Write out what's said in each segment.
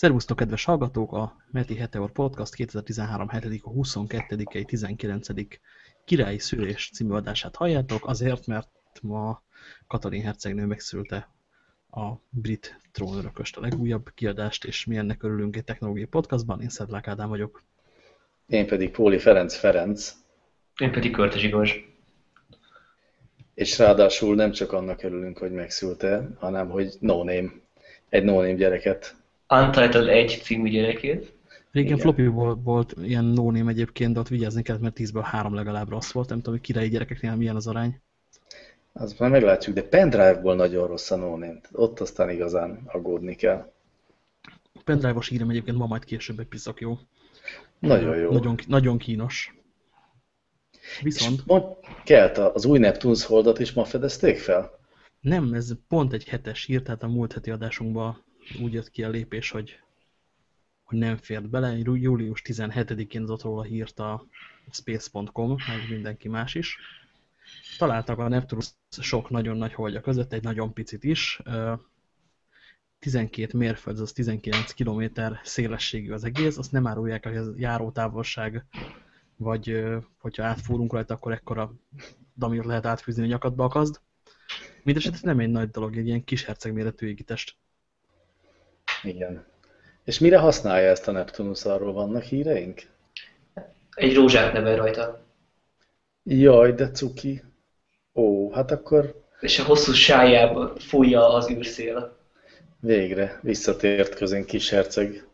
Szervusztok, kedves hallgatók! A Meti Heteor Podcast 2013 7 a 22 19 királyi szülés című adását halljátok, azért, mert ma Katalin hercegnő megszülte a brit trónörököst, a legújabb kiadást, és mi ennek örülünk egy technológiai podcastban. Én Szedlák Ádám vagyok. Én pedig Póli Ferenc Ferenc. Én pedig Körtes Igors. És ráadásul nem csak annak örülünk, hogy megszülte, hanem hogy no name, egy no name gyereket Untitled 1 című gyerekét. Régen floppy volt, volt ilyen no egyébként, de ott vigyázni kellett, mert 10-ből 3 legalább rossz volt. Nem tudom, hogy királyi gyerekeknél milyen az arány. Azt már meglátjuk, de pendrive-ból nagyon rossz a no name. Ott aztán igazán aggódni kell. Pendrive-os írem egyébként ma majd később egy piszak jó. Nagyon jó. Nagyon, nagyon kínos. Viszont... És kelt az új Neptunes holdat is ma fedezték fel? Nem, ez pont egy hetes hír, tehát a múlt heti adásunkban úgy jött ki a lépés, hogy, hogy nem fért bele. Július 17-én adott róla hírt a space.com, meg mindenki más is. Találtak a Neptunus sok nagyon nagy holdja között, egy nagyon picit is. 12 mérföld, az 19 km szélességű az egész, azt nem árulják, hogy ez járótávolság, vagy hogyha átfúrunk rajta, akkor ekkora damit lehet átfűzni a nyakadba a kazd. Mindenesetre nem egy nagy dolog, egy ilyen kis hercegméretű égitest. Igen. És mire használja ezt a Neptunus? Arról vannak híreink? Egy rózsát nevel rajta. Jaj, de cuki. Ó, hát akkor... És a hosszú sájába fújja az űrszél. Végre, visszatért közén kis herceg.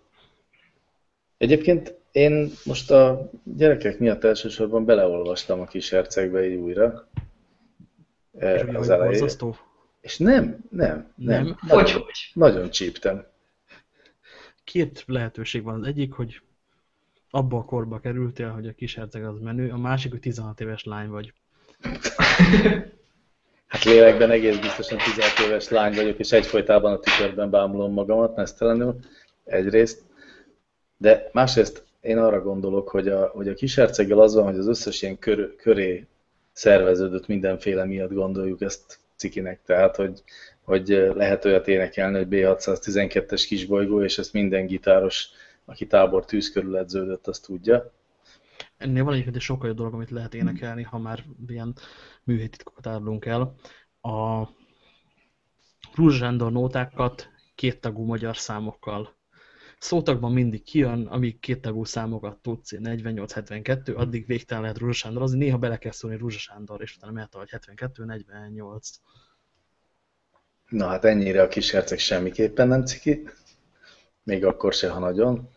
Egyébként én most a gyerekek miatt elsősorban beleolvastam a kis hercegbe így újra. És az elején. És nem, nem, nem. nem. Hogy, hogy? Nagyon csíptem két lehetőség van. Az egyik, hogy abba a korba kerültél, hogy a kisherceg az menő, a másik, hogy 16 éves lány vagy. Hát lélekben egész biztosan 16 éves lány vagyok, és egyfolytában a tükörben bámulom magamat, mesztelenül, egyrészt. De másrészt én arra gondolok, hogy a, hogy a kisherceggel az van, hogy az összes ilyen kör, köré szerveződött mindenféle miatt gondoljuk ezt cikinek. Tehát, hogy hogy lehet olyat énekelni, hogy B612-es kisbolygó, és ezt minden gitáros, aki tábor tűz körül edződött, azt tudja. Ennél van egyébként egy sokkal jobb dolog, amit lehet énekelni, ha már ilyen műhelytitkokat árulunk el. A Rúzsándor nótákat kéttagú magyar számokkal. Szótagban mindig kijön, amíg kéttagú számokat tudsz, 48-72, addig végtelen lehet Rúzsa Sándor, az néha bele kell szólni Rúzsa Sándor, és utána mehet, hogy 72-48. Na hát ennyire a kis herceg semmiképpen nem ciki, még akkor se, ha nagyon.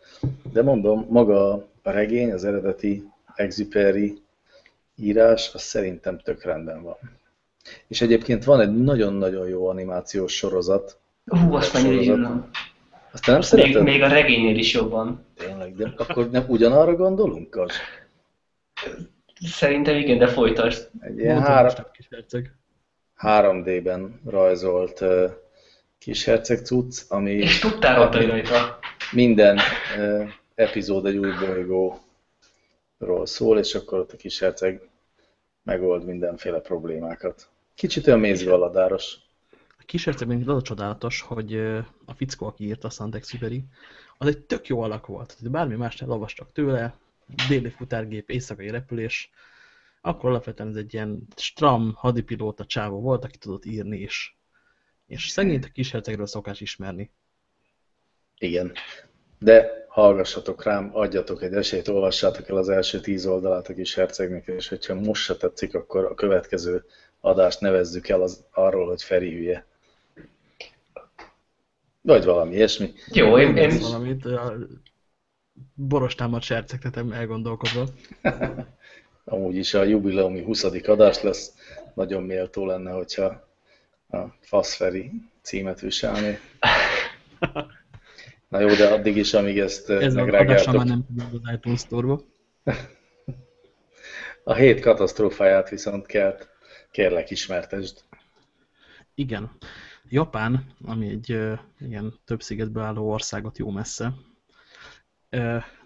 De mondom, maga a regény, az eredeti Exuperi írás, az szerintem tök rendben van. És egyébként van egy nagyon-nagyon jó animációs sorozat. Hú, azt mennyire. Azt nem még, még a regénynél is jobban. Tényleg, de akkor nem ugyanarra gondolunk? Az? Szerintem igen, de folytasd. Egy ilyen három, kis herceg. 3D-ben rajzolt uh, kis herceg cucc, ami... És tudtál rajta? Minden uh, epizód egy új bolygóról szól, és akkor ott a kis herceg megold mindenféle problémákat. Kicsit olyan mézgaladáros. Hercegben az a csodálatos, hogy a fickó, aki írta a Santexuperi, az egy tök jó alak volt. Bármi más elolvastak tőle, déli futárgép, éjszakai repülés, akkor alapvetően ez egy ilyen stram hadipilóta csávó volt, aki tudott írni is. És szegényt a kishercegről szokás ismerni. Igen. De hallgassatok rám, adjatok egy esélyt, olvassátok el az első tíz oldalát a kis hercegnek, és hogyha most se tetszik, akkor a következő adást nevezzük el az, arról, hogy Feri hülye. Vagy valami ilyesmi. Jó, én, én is. Valamit, borostámat sercegtetem elgondolkodva. amúgy is a jubileumi 20. adás lesz, nagyon méltó lenne, hogyha a Faszferi címet viselné. Na jó, de addig is, amíg ezt Ez megrágáltok... már nem az iTunes store A hét katasztrófáját viszont kell, kérlek ismertesd. Igen. Japán, ami egy ilyen több szigetből álló országot jó messze,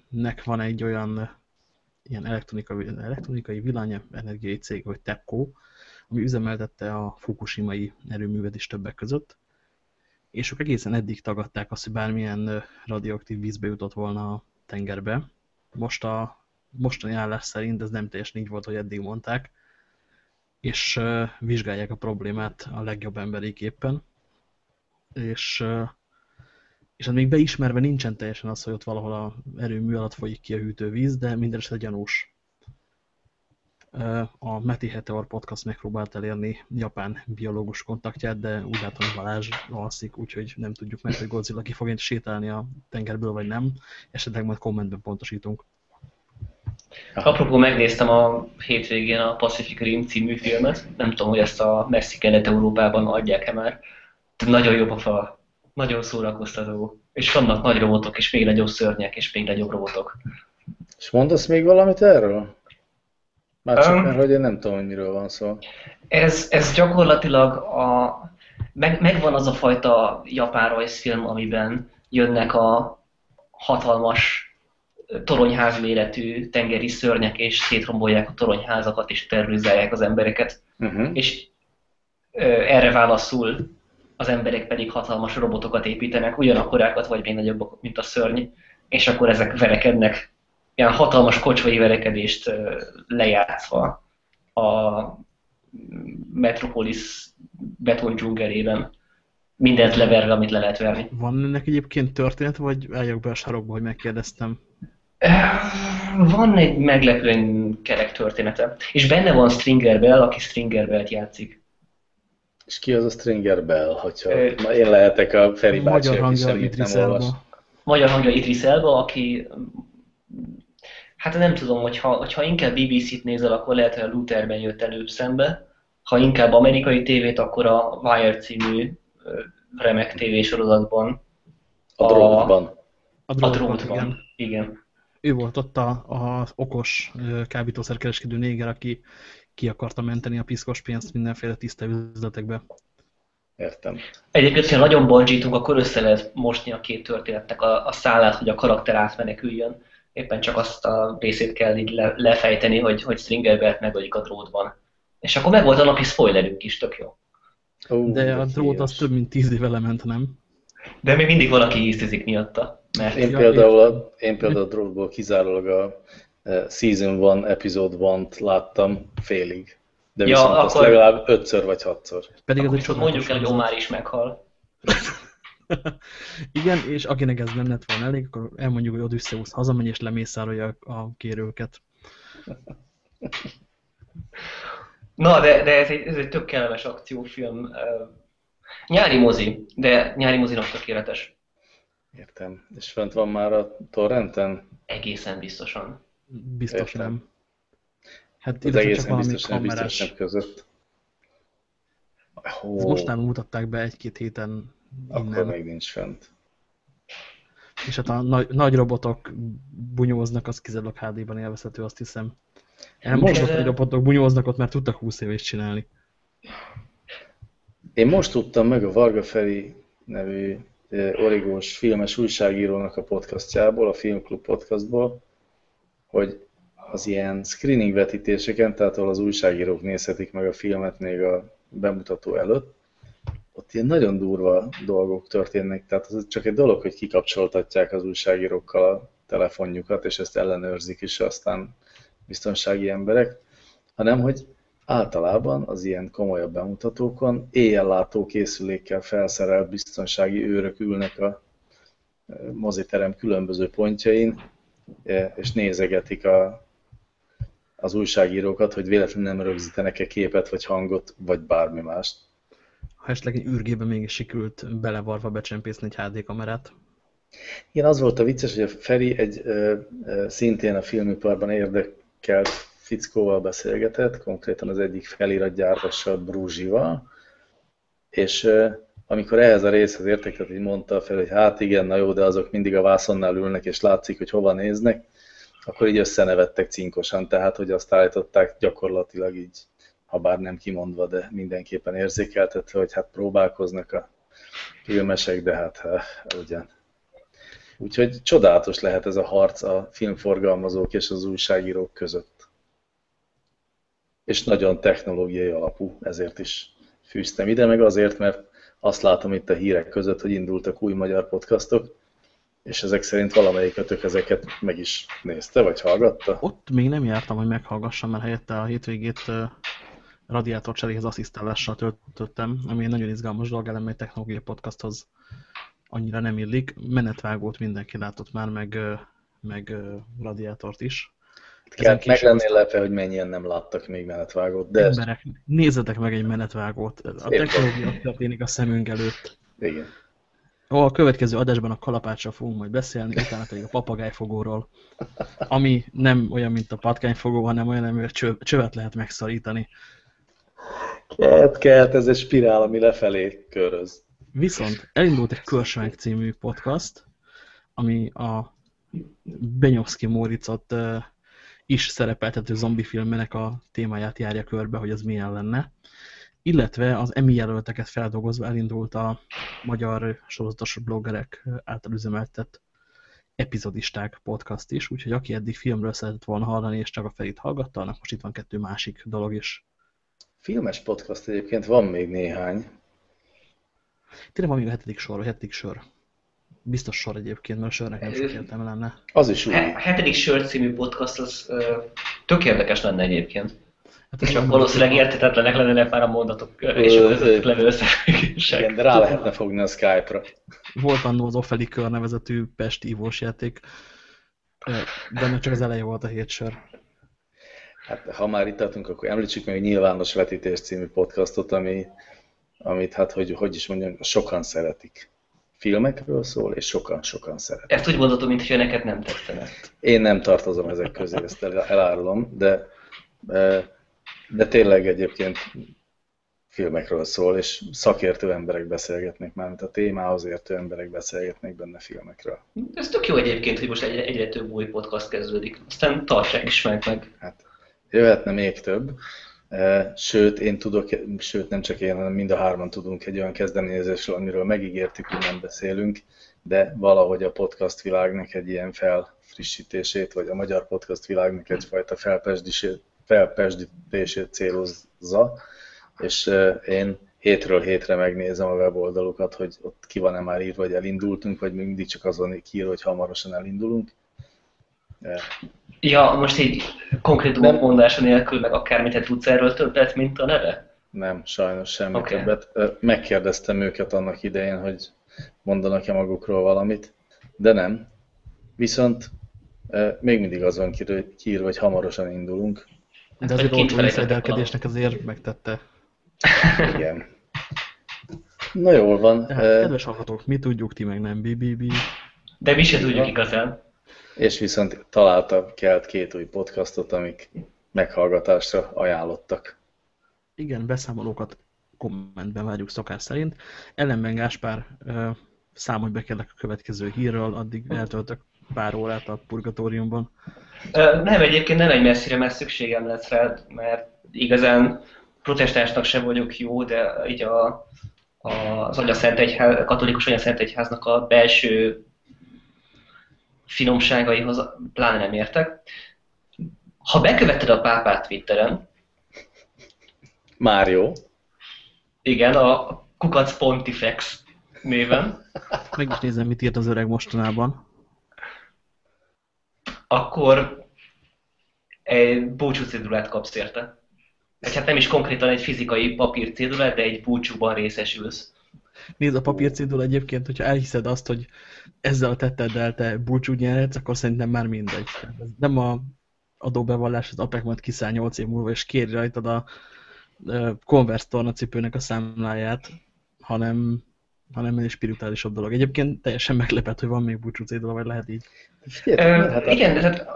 nek van egy olyan ilyen elektronikai, elektronikai villany energiai cég, vagy TEPCO, ami üzemeltette a Fukushima-i erőművet is többek között, és ők egészen eddig tagadták azt, hogy bármilyen radioaktív vízbe jutott volna a tengerbe. Most a mostani állás szerint ez nem teljesen így volt, hogy eddig mondták, és vizsgálják a problémát a legjobb emberéképpen, és, és hát még beismerve nincsen teljesen az, hogy ott valahol a erőmű alatt folyik ki a hűtővíz, de minden esetre gyanús a Meti Heteor podcast megpróbált elérni japán biológus kontaktját, de úgy látom, hogy Balázs alszik, úgyhogy nem tudjuk meg, hogy Godzilla ki fog sétálni a tengerből, vagy nem. Esetleg majd kommentben pontosítunk. Apropó, megnéztem a hétvégén a Pacific Rim című filmet. Nem tudom, hogy ezt a messzi kelet-európában adják-e már. Nagyon jobb a fal. Nagyon szórakoztató. És vannak nagy robotok, és még nagyobb szörnyek, és még nagyobb robotok. És mondasz még valamit erről? Már csak um, mert, hogy én nem tudom, hogy miről van szó. Ez, ez gyakorlatilag a, meg, megvan az a fajta japán rajzfilm, amiben jönnek a hatalmas toronyház méretű tengeri szörnyek, és szétrombolják a toronyházakat, és terrorizálják az embereket. Uh-huh. És ö, erre válaszul az emberek pedig hatalmas robotokat építenek, ugyanakkorákat, vagy még nagyobbak, mint a szörny, és akkor ezek verekednek ilyen hatalmas kocsvai verekedést lejátszva a Metropolis beton dzsungelében. Mindent leverve, amit le lehet verni. Van ennek egyébként történet, vagy álljak be a sarokba, hogy megkérdeztem? Van egy meglepően kerek története. És benne van Stringer Bell, aki Stringer Bell-t játszik. És ki az a Stringer Bell, hogyha Ö... én lehetek a Feri bácsi, Magyar hangja Idris Elba. Magyar hangja Idris Elba, aki Hát nem tudom, hogyha, hogyha inkább BBC-t nézel, akkor lehet, hogy a Lutherben jött előbb szembe. Ha inkább amerikai tévét, akkor a Wire című remek tévésorozatban. A, a drótban. A drótban, a drótban igen. igen. Ő volt ott az okos kábítószerkereskedő néger, aki ki akarta menteni a piszkos pénzt mindenféle tiszta üzletekbe. Értem. Egyébként, ha nagyon bonzsítunk, akkor össze lehet mosni a két történetnek a, a szállát, hogy a karakter átmeneküljön éppen csak azt a részét kell így le, lefejteni, hogy, hogy Stringerbert megölik a drótban. És akkor meg volt a napi spoilerünk is, tök jó. Oh, de a drót az több mint tíz éve lement, nem? De még mindig valaki hisztizik miatta. Mert... Én, például a, én például a drótból kizárólag a Season 1, Episode 1-t láttam félig. De ja, viszont akkor... azt legalább ötször vagy hatszor. Pedig akkor az egy mondjuk el, hogy Omar is meghal. Igen, és akinek ez nem lett volna elég, akkor elmondjuk, hogy Odysseus hazamegy és lemészárolja a kérőket. Na, de, de ez, egy, ez egy tök kellemes akciófilm. Nyári mozi, de nyári mozinak tökéletes. Értem. És fent van már a torrenten? Egészen biztosan. Biztos Értem. nem. Hát az egészen biztos nem biztos nem között. Oh. Most nem mutatták be egy-két héten akkor Innen. még nincs fent. És hát a nagy, nagy robotok bunyóznak, az kizárólag HD-ban élvezhető, azt hiszem. Elmondott, hogy robotok bunyóznak ott, mert tudtak 20 éves csinálni. Én most tudtam meg a Varga Feri nevű origós filmes újságírónak a podcastjából, a Filmklub podcastból, hogy az ilyen screening vetítéseken, tehát ahol az újságírók nézhetik meg a filmet még a bemutató előtt, ott ilyen nagyon durva dolgok történnek, tehát az csak egy dolog, hogy kikapcsoltatják az újságírókkal a telefonjukat, és ezt ellenőrzik is aztán biztonsági emberek, hanem hogy általában az ilyen komolyabb bemutatókon éjjellátó készülékkel felszerelt biztonsági őrök ülnek a e, moziterem különböző pontjain, és nézegetik a, az újságírókat, hogy véletlenül nem rögzítenek-e képet, vagy hangot, vagy bármi mást ha esetleg egy űrgébe mégis sikerült belevarva becsempészni egy HD kamerát. Igen, az volt a vicces, hogy a Feri egy ö, ö, szintén a filmiparban érdekelt fickóval beszélgetett, konkrétan az egyik feliratgyártassal, Brúzsival, és ö, amikor ehhez a részhez értek, így mondta fel, hogy hát igen, na jó, de azok mindig a vászonnál ülnek, és látszik, hogy hova néznek, akkor így összenevettek cinkosan, tehát hogy azt állították gyakorlatilag így ha bár nem kimondva, de mindenképpen érzékeltetve, hogy hát próbálkoznak a filmesek, de hát, hát ugyan. Úgyhogy csodálatos lehet ez a harc a filmforgalmazók és az újságírók között. És nagyon technológiai alapú, ezért is fűztem ide, meg azért, mert azt látom itt a hírek között, hogy indultak új magyar podcastok, és ezek szerint valamelyikötök ezeket meg is nézte, vagy hallgatta? Ott még nem jártam, hogy meghallgassam, mert helyette a hétvégét radiátor cseréhez asszisztálással töltöttem, ami egy nagyon izgalmas dolog, elem egy technológiai podcasthoz annyira nem illik. Menetvágót mindenki látott már, meg, meg radiátort is. Kell, meg lennél lepve, hogy mennyien nem láttak még menetvágót. De Emberek, ez... nézzetek meg egy menetvágót. A technológia történik a szemünk előtt. Igen. A következő adásban a kalapáccsal fogunk majd beszélni, utána pedig a papagájfogóról, ami nem olyan, mint a patkányfogó, hanem olyan, amivel csövet lehet megszorítani. Kelt, kelt, ez egy spirál, ami lefelé köröz. Viszont elindult egy Körsvánk című podcast, ami a Benyovszki Móricot is szerepeltető zombifilmének a témáját járja körbe, hogy az milyen lenne. Illetve az EMI jelölteket feldolgozva elindult a magyar sorozatos bloggerek által üzemeltett epizodisták podcast is, úgyhogy aki eddig filmről szeretett volna hallani, és csak a felét hallgatta, annak most itt van kettő másik dolog is. Filmes podcast egyébként van még néhány. Tényleg van még a hetedik sor, vagy hetedik sor. Biztos sor egyébként, mert a sörnek nem sok értelme lenne. Az is úgy. A hetedik sör című podcast az uh, tök érdekes lenne egyébként. Hát Csak valószínűleg értetetlenek lennének már a mondatok és a közöttük levő összefüggések. Igen, de rá lehetne fogni a Skype-ra. Volt annó az Ofeli Kör nevezetű Pest ívós játék, de csak az eleje volt a hét sör. Hát, ha már itt tartunk, akkor említsük meg a Nyilvános Vetítés című podcastot, ami, amit, hát, hogy, hogy is mondjam, sokan szeretik. Filmekről szól, és sokan-sokan szeretik. Ezt úgy mondhatom, mintha neked nem tetszene. Én nem tartozom ezek közé, ezt elárulom, de, de tényleg egyébként filmekről szól, és szakértő emberek beszélgetnek már, mint a témához értő emberek beszélgetnek benne filmekről. Ez tök jó egyébként, hogy most egyre, egyre több új podcast kezdődik. Aztán tartsák is meg. meg. Hát, jöhetne még több. Sőt, én tudok, sőt nem csak én, hanem mind a hárman tudunk egy olyan kezdeményezésről, amiről megígértük, hogy nem beszélünk, de valahogy a podcast világnak egy ilyen felfrissítését, vagy a magyar podcast világnak egyfajta felpesdítését célozza, és én hétről hétre megnézem a weboldalukat, hogy ott ki van-e már írva, hogy elindultunk, vagy mindig csak azon kiír, hogy hamarosan elindulunk. Ja, most így konkrét nem. mondása nélkül, meg akármit te tudsz erről többet, mint a neve? Nem, sajnos semmi okay. többet. Megkérdeztem őket annak idején, hogy mondanak-e magukról valamit, de nem. Viszont még mindig az van kiírva, hogy hamarosan indulunk. De azért ott insziderkedésnek azért megtette. Igen. Na jól van. Tehát, kedves hallgatók, mi tudjuk, ti meg nem, BBB. De mi se tudjuk igazán. És viszont találtak kelt két új podcastot, amik meghallgatásra ajánlottak. Igen, beszámolókat kommentben várjuk szokás szerint. Ellenben Gáspár számolj be kell a következő hírről, addig eltöltök pár órát a purgatóriumban. Nem, egyébként nem egy messzire, mert szükségem lesz rá, mert igazán protestánsnak sem vagyok jó, de így a, a, az Anyaszent Egyház, katolikus Anyaszent Egyháznak a belső finomságaihoz pláne nem értek. Ha beköveted a pápát Twitteren, már jó. Igen, a Kukac Pontifex néven. Meg is nézem, mit írt az öreg mostanában. Akkor egy búcsú cédulát kapsz érte. Hát nem is konkrétan egy fizikai papír cédulát, de egy búcsúban részesülsz. Nézd, a papírcédul egyébként, hogyha elhiszed azt, hogy ezzel a tetteddel te búcsút nyerhetsz, akkor szerintem már mindegy. Ez nem a adóbevallás, az APEC majd kiszáll 8 év múlva, és kéri rajtad a Converse tornacipőnek a számláját, hanem, hanem egy spirituálisabb dolog. Egyébként teljesen meglepett, hogy van még búcsú cédula, vagy lehet így. Ö, igen, tehát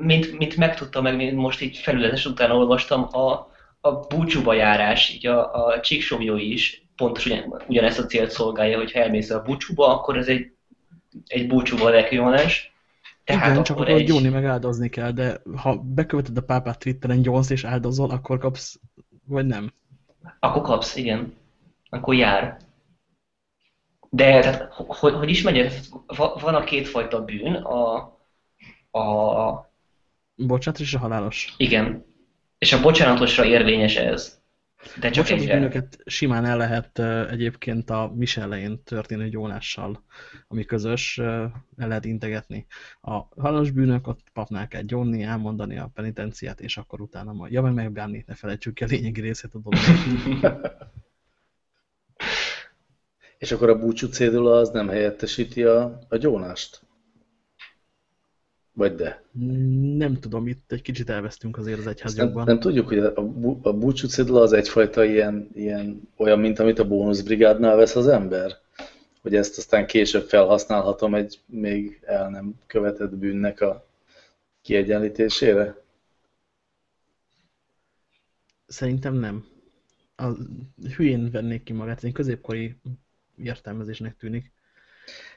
mint, mint megtudtam, meg most így felületes utána olvastam, a, a búcsúba járás, így a, a csíksomjó is pontosan ugyan, ugyanezt a célt szolgálja, hogy ha elmész a búcsúba, akkor ez egy, egy búcsúba ekvivalens. Tehát Igen, csak akkor egy... gyóni meg áldozni kell, de ha beköveted a pápát Twitteren, gyónsz és áldozol, akkor kapsz, vagy nem? Akkor kapsz, igen. Akkor jár. De tehát, hogy, hogy is megy ez? Van a kétfajta bűn, a, a... Bocsánat, és a halálos. Igen. És a bocsánatosra érvényes ez. De csak Bocsánatos egyre. bűnöket simán el lehet egyébként a mis elején történő gyónással, ami közös, el lehet integetni. A halálos bűnök, ott papnál kell gyónni, elmondani a penitenciát, és akkor utána majd. Ja, meg megbánni, ne felejtsük el lényegi részét a dolognak. És akkor a búcsú cédula az nem helyettesíti a, a gyónást? Vagy de? Nem tudom, itt egy kicsit elvesztünk azért az Nem, egyházjogban. nem tudjuk, hogy a, bú- a búcsú cédula az egyfajta ilyen, ilyen, olyan, mint amit a bónuszbrigádnál vesz az ember? Hogy ezt aztán később felhasználhatom egy még el nem követett bűnnek a kiegyenlítésére? Szerintem nem. A hülyén vennék ki magát, ez egy középkori értelmezésnek tűnik.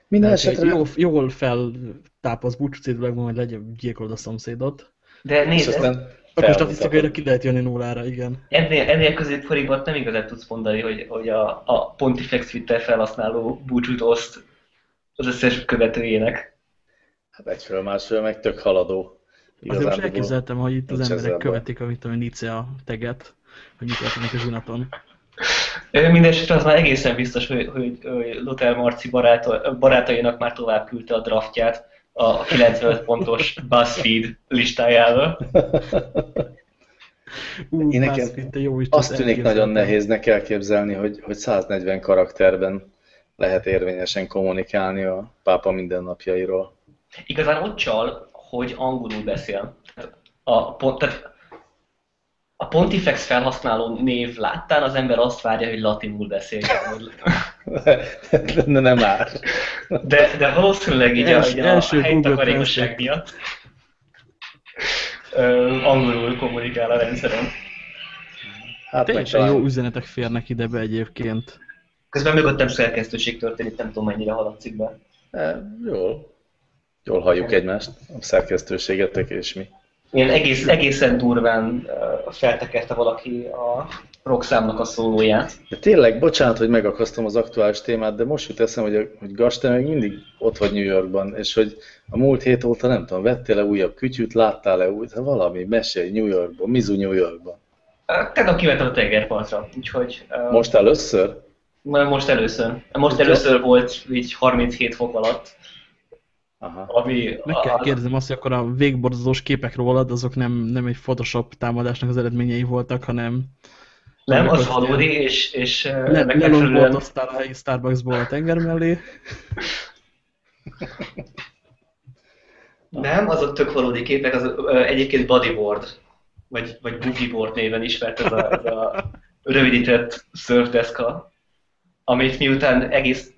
Minden Tehát, esetre hogy jól, feltápolsz búcsúcédulagban, hogy legyen gyilkolod a szomszédot. De nézd, aztán Akkor statisztikailag ki lehet jönni nullára, igen. ennél, ennél középkorigban nem igazán tudsz mondani, hogy, hogy a, a Pontifex Twitter felhasználó búcsút oszt az összes követőjének. Hát egyfelől, másfelől meg tök haladó. Azért most elképzeltem, hogy itt az emberek követik, amit a Nietzsche a teget, hogy mit történik a zsinaton. Mindenesetre az már egészen biztos, hogy, hogy, hogy Luther Marci baráta, barátainak már tovább küldte a draftját a 95 pontos BuzzFeed listájára. Ú, Én nekem jó is Azt tűnik nagyon nehéznek elképzelni, hogy, hogy 140 karakterben lehet érvényesen kommunikálni a pápa mindennapjairól. Igazán ott csal, hogy angolul beszél. A, pont, tehát a Pontifex felhasználó név láttán az ember azt várja, hogy latinul beszéljen. De nem már. De, de valószínűleg így a, Els- a első helytakarékosság Google miatt ö, angolul kommunikál a rendszeren. Hát Teljesen jó üzenetek férnek ide be egyébként. Közben mögöttem szerkesztőség történik, nem tudom mennyire haladszik be. e, jól. Jól halljuk egymást, a szerkesztőségetek és mi. Ilyen egész, egészen durván feltekerte valaki a rockszámnak a szólóját. De tényleg, bocsánat, hogy megakasztom az aktuális témát, de most jut eszem, hogy, a, hogy Gas, te még mindig ott vagy New Yorkban, és hogy a múlt hét óta nem tudom, vettél-e újabb kütyűt, láttál-e új, hát valami, mesélj New Yorkban, Mizu New Yorkban. Tegnap kimentem a tengerpartra, úgyhogy Most először? most először. Most először volt így 37 fok alatt, Aha. ami Meg kell kérdezem azt, hogy akkor a végborzolós képek rólad, azok nem, nem egy Photoshop támadásnak az eredményei voltak, hanem nem, az valódi, és, és le, megfelelően lelongoltoztál a helyi Starbucksból a tenger mellé. Nem, azok tök valódi képek, az ö, egyébként bodyboard, vagy, vagy boogieboard néven ismert ez a, ez a rövidített surfdeszka, amit miután egész,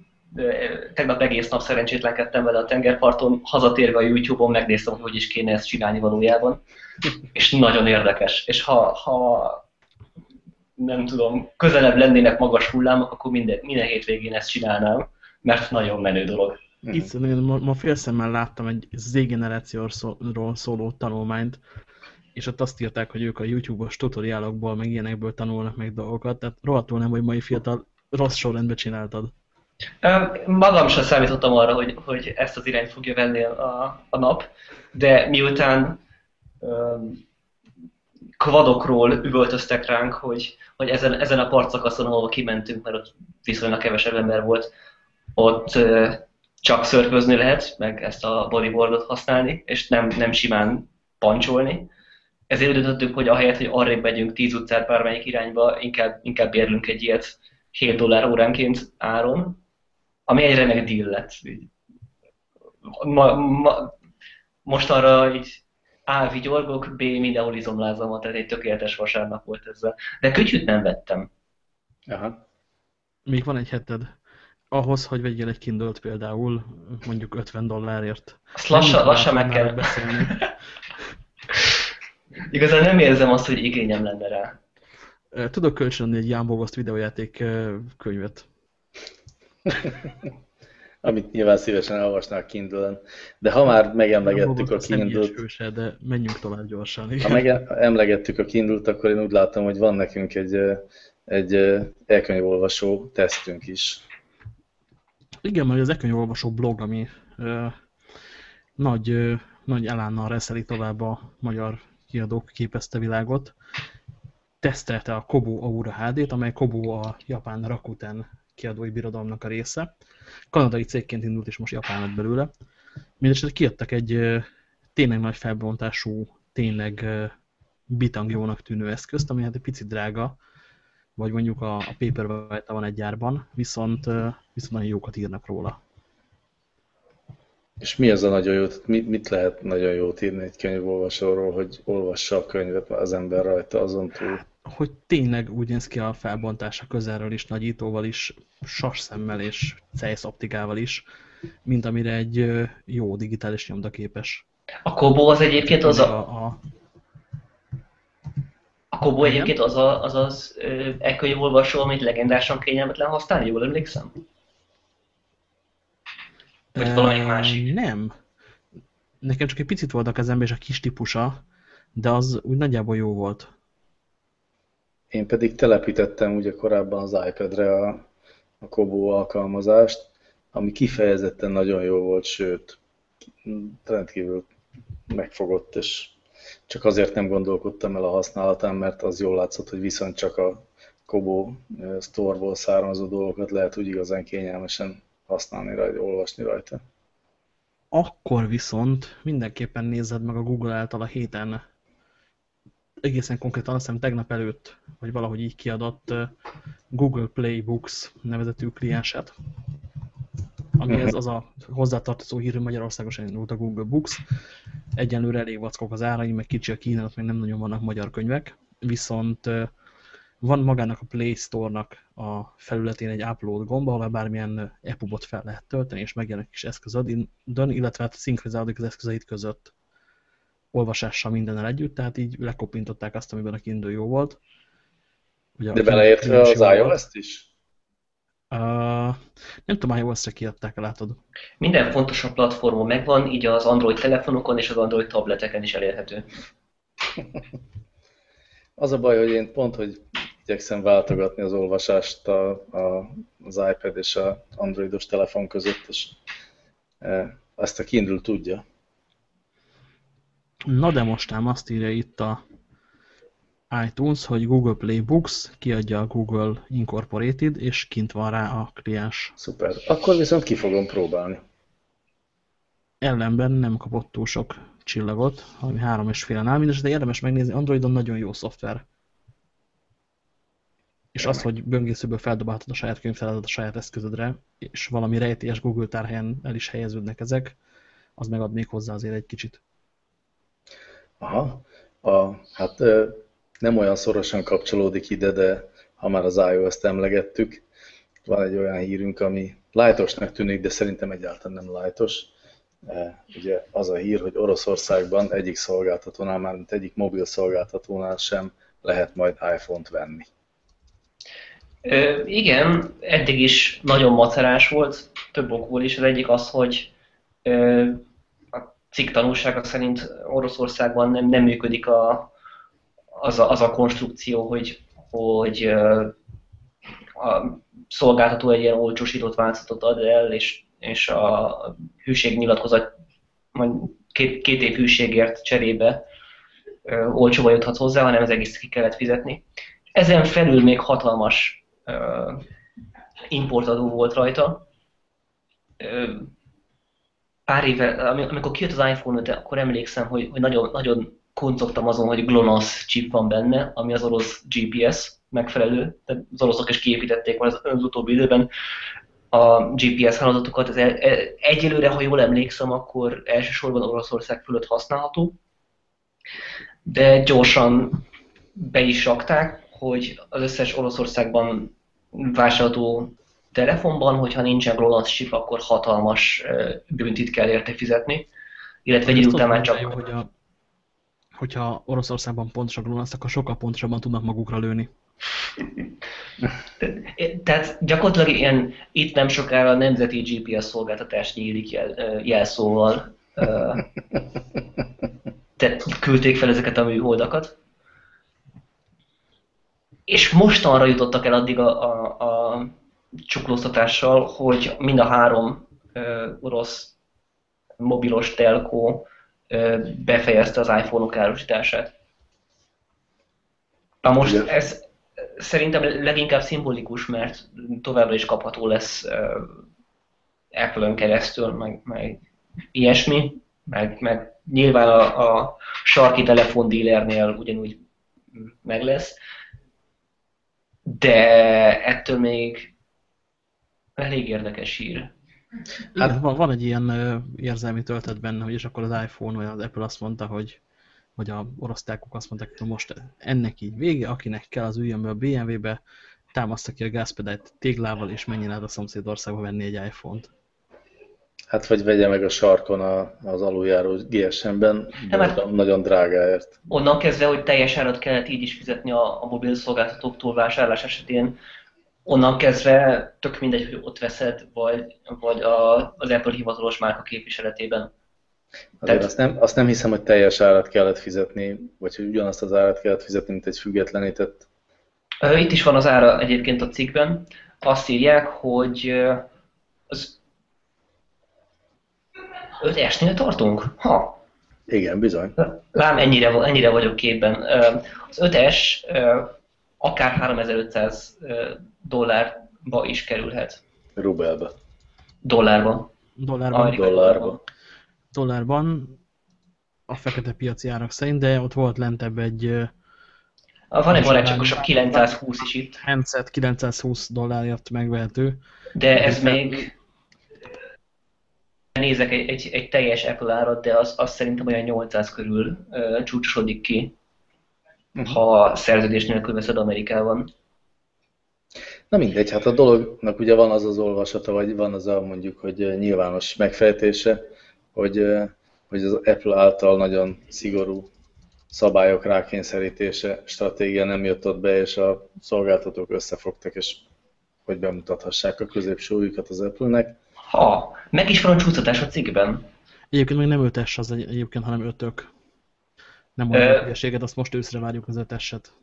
tegnap egész nap szerencsétlenkedtem vele a tengerparton, hazatérve a YouTube-on megnéztem, hogy hogy is kéne ezt csinálni valójában, és nagyon érdekes. És ha, ha nem tudom, közelebb lennének magas hullámok, akkor minden, minden hétvégén ezt csinálnám, mert nagyon menő dolog. Mhm. Itt ma, ma félszemmel láttam egy Z-generációról szóló tanulmányt, és ott azt írták, hogy ők a YouTube-os tutoriálokból, meg ilyenekből tanulnak meg dolgokat, tehát rohadtul nem, hogy mai fiatal rossz sorrendbe csináltad. Magam sem számítottam arra, hogy, hogy ezt az irányt fogja venni a, a nap, de miután um, kvadokról üvöltöztek ránk, hogy, hogy ezen, ezen a partszakaszon, ahol kimentünk, mert ott viszonylag kevesebb ember volt, ott ö, csak szörfözni lehet, meg ezt a bodyboardot használni, és nem, nem simán pancsolni. Ezért döntöttük, hogy ahelyett, hogy arrébb megyünk 10 utcát bármelyik irányba, inkább, inkább bérlünk egy ilyet 7 dollár óránként áron, ami egy remek deal lett. Így. Ma, ma, most arra így A. vigyorgok, B. mindenhol izomlázom tehát egy tökéletes vasárnap volt ezzel. De kütyűt nem vettem. Aha. Még van egy heted. Ahhoz, hogy vegyél egy kindle például, mondjuk 50 dollárért. Azt lassan, lassan meg kell. beszélni. Igazán nem érzem azt, hogy igényem lenne rá. Tudok kölcsönni egy Jan Bogost videójáték könyvet. Amit nyilván szívesen olvasnál Kindle-en. De ha már megemlegettük a Kindle-t, de menjünk tovább gyorsan. ha Igen. megemlegettük a Kindle-t, akkor én úgy látom, hogy van nekünk egy, egy elkönyvolvasó tesztünk is. Igen, mert az e-könyvolvasó blog, ami ö, nagy, ö, nagy elánnal reszeli tovább a magyar kiadók képezte világot. tesztelte a Kobo Aura HD-t, amely Kobo a japán Rakuten kiadói birodalomnak a része. Kanadai cégként indult, és most japán lett belőle. Mindenesetre kiadtak egy tényleg nagy felbontású, tényleg bitangjónak tűnő eszközt, ami hát egy picit drága, vagy mondjuk a, a Paperwhite van egy gyárban, viszont, viszont nagyon jókat írnak róla. És mi az a nagyon jó, mit lehet nagyon jót írni egy könyvolvasóról, hogy olvassa a könyvet az ember rajta azon túl? Hogy tényleg úgy néz ki a felbontása közelről is, nagyítóval is, sasszemmel és CES optikával is, mint amire egy jó digitális nyomda képes. A Kobo az egyébként az a... a, a Kobo egyébként az a, az, az e könyvolvasó, amit legendásan kényelmetlen használni, jól emlékszem? Vagy valamelyik másik? Nem. Nekem csak egy picit volt a kezembe és a kis típusa, de az úgy nagyjából jó volt. Én pedig telepítettem ugye korábban az iPad-re a, a Kobo alkalmazást, ami kifejezetten nagyon jó volt, sőt, rendkívül megfogott, és csak azért nem gondolkodtam el a használatán, mert az jól látszott, hogy viszont csak a Kobo store-ból származó dolgokat lehet úgy igazán kényelmesen használni rajta, olvasni rajta. Akkor viszont mindenképpen nézed meg a Google által a héten egészen konkrétan azt hiszem tegnap előtt, vagy valahogy így kiadott Google Play Books nevezetű klienset, ami ez az a hozzátartozó hírű Magyarországosan indult a Google Books. Egyenlőre elég vackok az árai, meg kicsi a kínálat, még nem nagyon vannak magyar könyvek, viszont van magának a Play Store-nak a felületén egy upload gomb, ahol bármilyen epubot fel lehet tölteni, és megjelenik kis eszközödön, illetve hát szinkronizálódik az eszközeid között olvasással mindennel együtt, tehát így lekopintották azt, amiben a Kindle jó volt. Ugye De beleértve az iOS-t is? Uh, nem tudom, iOS-re kiadták, látod. Minden fontosabb platformon megvan, így az Android telefonokon és az Android tableteken is elérhető. Az a baj, hogy én pont, hogy igyekszem váltogatni az olvasást a, a, az iPad és az androidos telefon között, és e, ezt a Kindle tudja. Na de most ám azt írja itt a iTunes, hogy Google Play Books kiadja a Google Incorporated, és kint van rá a kliens. Szuper. Akkor viszont ki fogom próbálni. Ellenben nem kapott túl sok csillagot, ami három és fél nál, de érdemes megnézni, Androidon nagyon jó szoftver. És azt, hogy böngészőből feldobáltad a saját könyvtáradat a saját eszközödre, és valami rejtélyes Google tárhelyen el is helyeződnek ezek, az megad még hozzá azért egy kicsit. Aha, a, hát nem olyan szorosan kapcsolódik ide, de ha már az iOS-t emlegettük, van egy olyan hírünk, ami lájtosnak tűnik, de szerintem egyáltalán nem lájtos. Ugye az a hír, hogy Oroszországban egyik szolgáltatónál, már mint egyik mobil szolgáltatónál sem lehet majd iPhone-t venni. Ö, igen, eddig is nagyon macerás volt, több okból is. Az egyik az, hogy cikk tanulsága szerint Oroszországban nem, nem működik a, az, a, az a konstrukció, hogy, hogy a szolgáltató egy ilyen olcsósított változatot ad el, és, és a hűségnyilatkozat majd két, két év hűségért cserébe ö, olcsóban juthat hozzá, hanem ez egész ki kellett fizetni. Ezen felül még hatalmas importadó volt rajta. Pár éve, amikor kijött az iPhone 5, akkor emlékszem, hogy, hogy nagyon, nagyon kuncogtam azon, hogy GLONASS chip van benne, ami az orosz GPS megfelelő, tehát az oroszok is kiépítették az, az utóbbi időben a GPS hálózatokat. Ez egyelőre, ha jól emlékszem, akkor elsősorban Oroszország fölött használható, de gyorsan be is rakták, hogy az összes Oroszországban vásárolható telefonban, hogyha nincsen GLONASS chip, akkor hatalmas büntit kell érte fizetni, illetve egy után már csak... Jó, hogy a, hogyha Oroszországban pontosan GLONASS, akkor sokkal pontosabban tudnak magukra lőni. Tehát gyakorlatilag ilyen, itt nem sokára a nemzeti GPS szolgáltatás nyílik jel, jelszóval. Tehát küldték fel ezeket a műholdakat és mostanra jutottak el addig a, a, a csuklóztatással, hogy mind a három ö, orosz mobilos telkó ö, befejezte az iPhone-ok árusítását. Na most Igen. ez szerintem leginkább szimbolikus, mert továbbra is kapható lesz uh, Apple-ön keresztül, meg, meg ilyesmi, meg, meg nyilván a, a sarki telefondílernél ugyanúgy meg lesz, de ettől még elég érdekes hír. Hát van, van egy ilyen érzelmi töltet benne, hogy és akkor az iPhone vagy az Apple azt mondta, hogy vagy a orosztákok azt mondták, hogy most ennek így vége, akinek kell, az üljön be a BMW-be, támaszta ki a gázpedályt téglával, és menjen át a szomszédországba venni egy iPhone-t. Hát vagy vegye meg a sarkon a, az aluljáró GSM-ben, hát, nagyon drágáért. Onnan kezdve, hogy teljes árat kellett így is fizetni a, a mobil szolgáltatóktól vásárlás esetén, onnan kezdve tök mindegy, hogy ott veszed, vagy, vagy a, az Apple hivatalos márka képviseletében. Azért azt nem, azt nem hiszem, hogy teljes árat kellett fizetni, vagy hogy ugyanazt az árat kellett fizetni, mint egy függetlenített. Itt is van az ára egyébként a cikkben. Azt írják, hogy az 5S-nél tartunk? Ha. Igen, bizony. Lám, ennyire, ennyire vagyok képben. Az 5S akár 3500 dollárba is kerülhet. Rubelbe. Dollárba. Dollárban. Dollárba dollárban a fekete piaci árak szerint, de ott volt lentebb egy... Van egy barátságosabb 920 is itt. Handset 920 dollárért megvehető. De ez még... Nézek egy, egy, egy teljes Apple árat, de az, az szerintem olyan 800 körül uh, csúcsosodik ki, uh-huh. ha szerződés nélkül veszed Amerikában. Na mindegy, hát a dolognak ugye van az az olvasata, vagy van az a mondjuk, hogy nyilvános megfejtése, hogy, hogy az Apple által nagyon szigorú szabályok rákényszerítése stratégia nem jött ott be, és a szolgáltatók összefogtak, és hogy bemutathassák a középső újukat az Apple-nek. Ha, meg is van a csúszatás a cikkben. Egyébként még nem ötes az egy, egyébként, hanem ötök. Nem mondjuk hülyeséget, azt most őszre várjuk az öteset.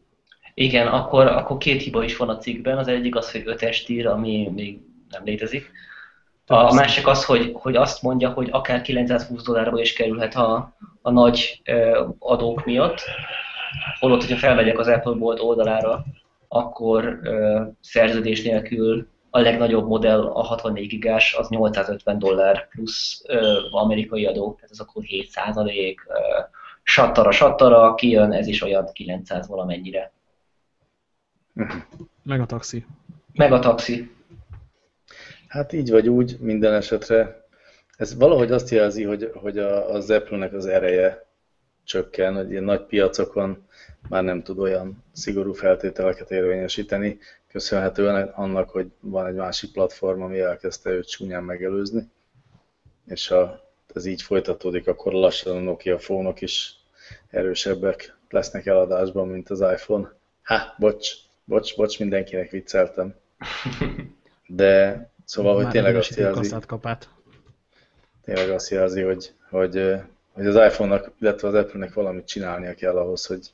Igen, akkor, akkor két hiba is van a cikkben. Az egyik az, hogy ötes tír, ami még nem létezik. A másik az, hogy, hogy azt mondja, hogy akár 920 dollárba is kerülhet a, a nagy adók miatt, holott, hogyha felmegyek az Apple bolt oldalára, akkor szerződés nélkül a legnagyobb modell, a 64 gigás, az 850 dollár plusz amerikai adó, tehát ez akkor 7 százalék, sattara, sattara, kijön, ez is olyan 900 valamennyire. Meg a taxi. Meg a taxi. Hát így vagy úgy, minden esetre. Ez valahogy azt jelzi, hogy, hogy a, az Apple-nek az ereje csökken, hogy ilyen nagy piacokon már nem tud olyan szigorú feltételeket érvényesíteni, köszönhetően annak, hogy van egy másik platform, ami elkezdte őt csúnyán megelőzni, és ha ez így folytatódik, akkor lassan a Nokia fónok is erősebbek lesznek eladásban, mint az iPhone. Ha, bocs, bocs, bocs, mindenkinek vicceltem. De Szóval, hogy tényleg azt jelzi, kapát. tényleg azt jelzi, hogy, hogy, hogy az iPhone-nak, illetve az Apple-nek valamit csinálnia kell ahhoz, hogy,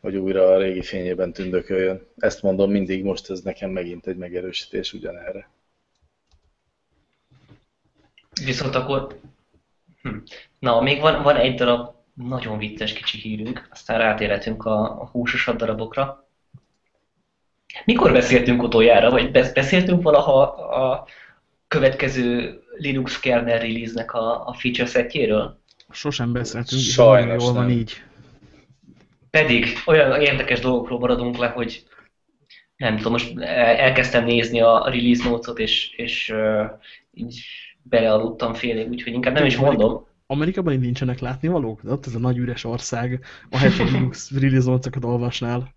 hogy újra a régi fényében tündököljön. Ezt mondom mindig, most ez nekem megint egy megerősítés ugyanerre. Viszont akkor... Hm. Na, még van, van egy darab nagyon vicces kicsi hírünk, aztán rátérhetünk a, a húsosabb darabokra. Mikor beszéltünk utoljára, vagy beszéltünk valaha a következő Linux kernel release-nek a, a feature setjéről? Sosem beszéltünk, Sajnos jól van így. Pedig olyan érdekes dolgokról maradunk le, hogy nem tudom, most elkezdtem nézni a release notes-ot, és, és uh, így belealudtam félig, úgyhogy inkább nem is mondom. Amerikában így nincsenek látnivalók? Ott ez a nagy üres ország, ahelyett a Linux release notes-okat olvasnál.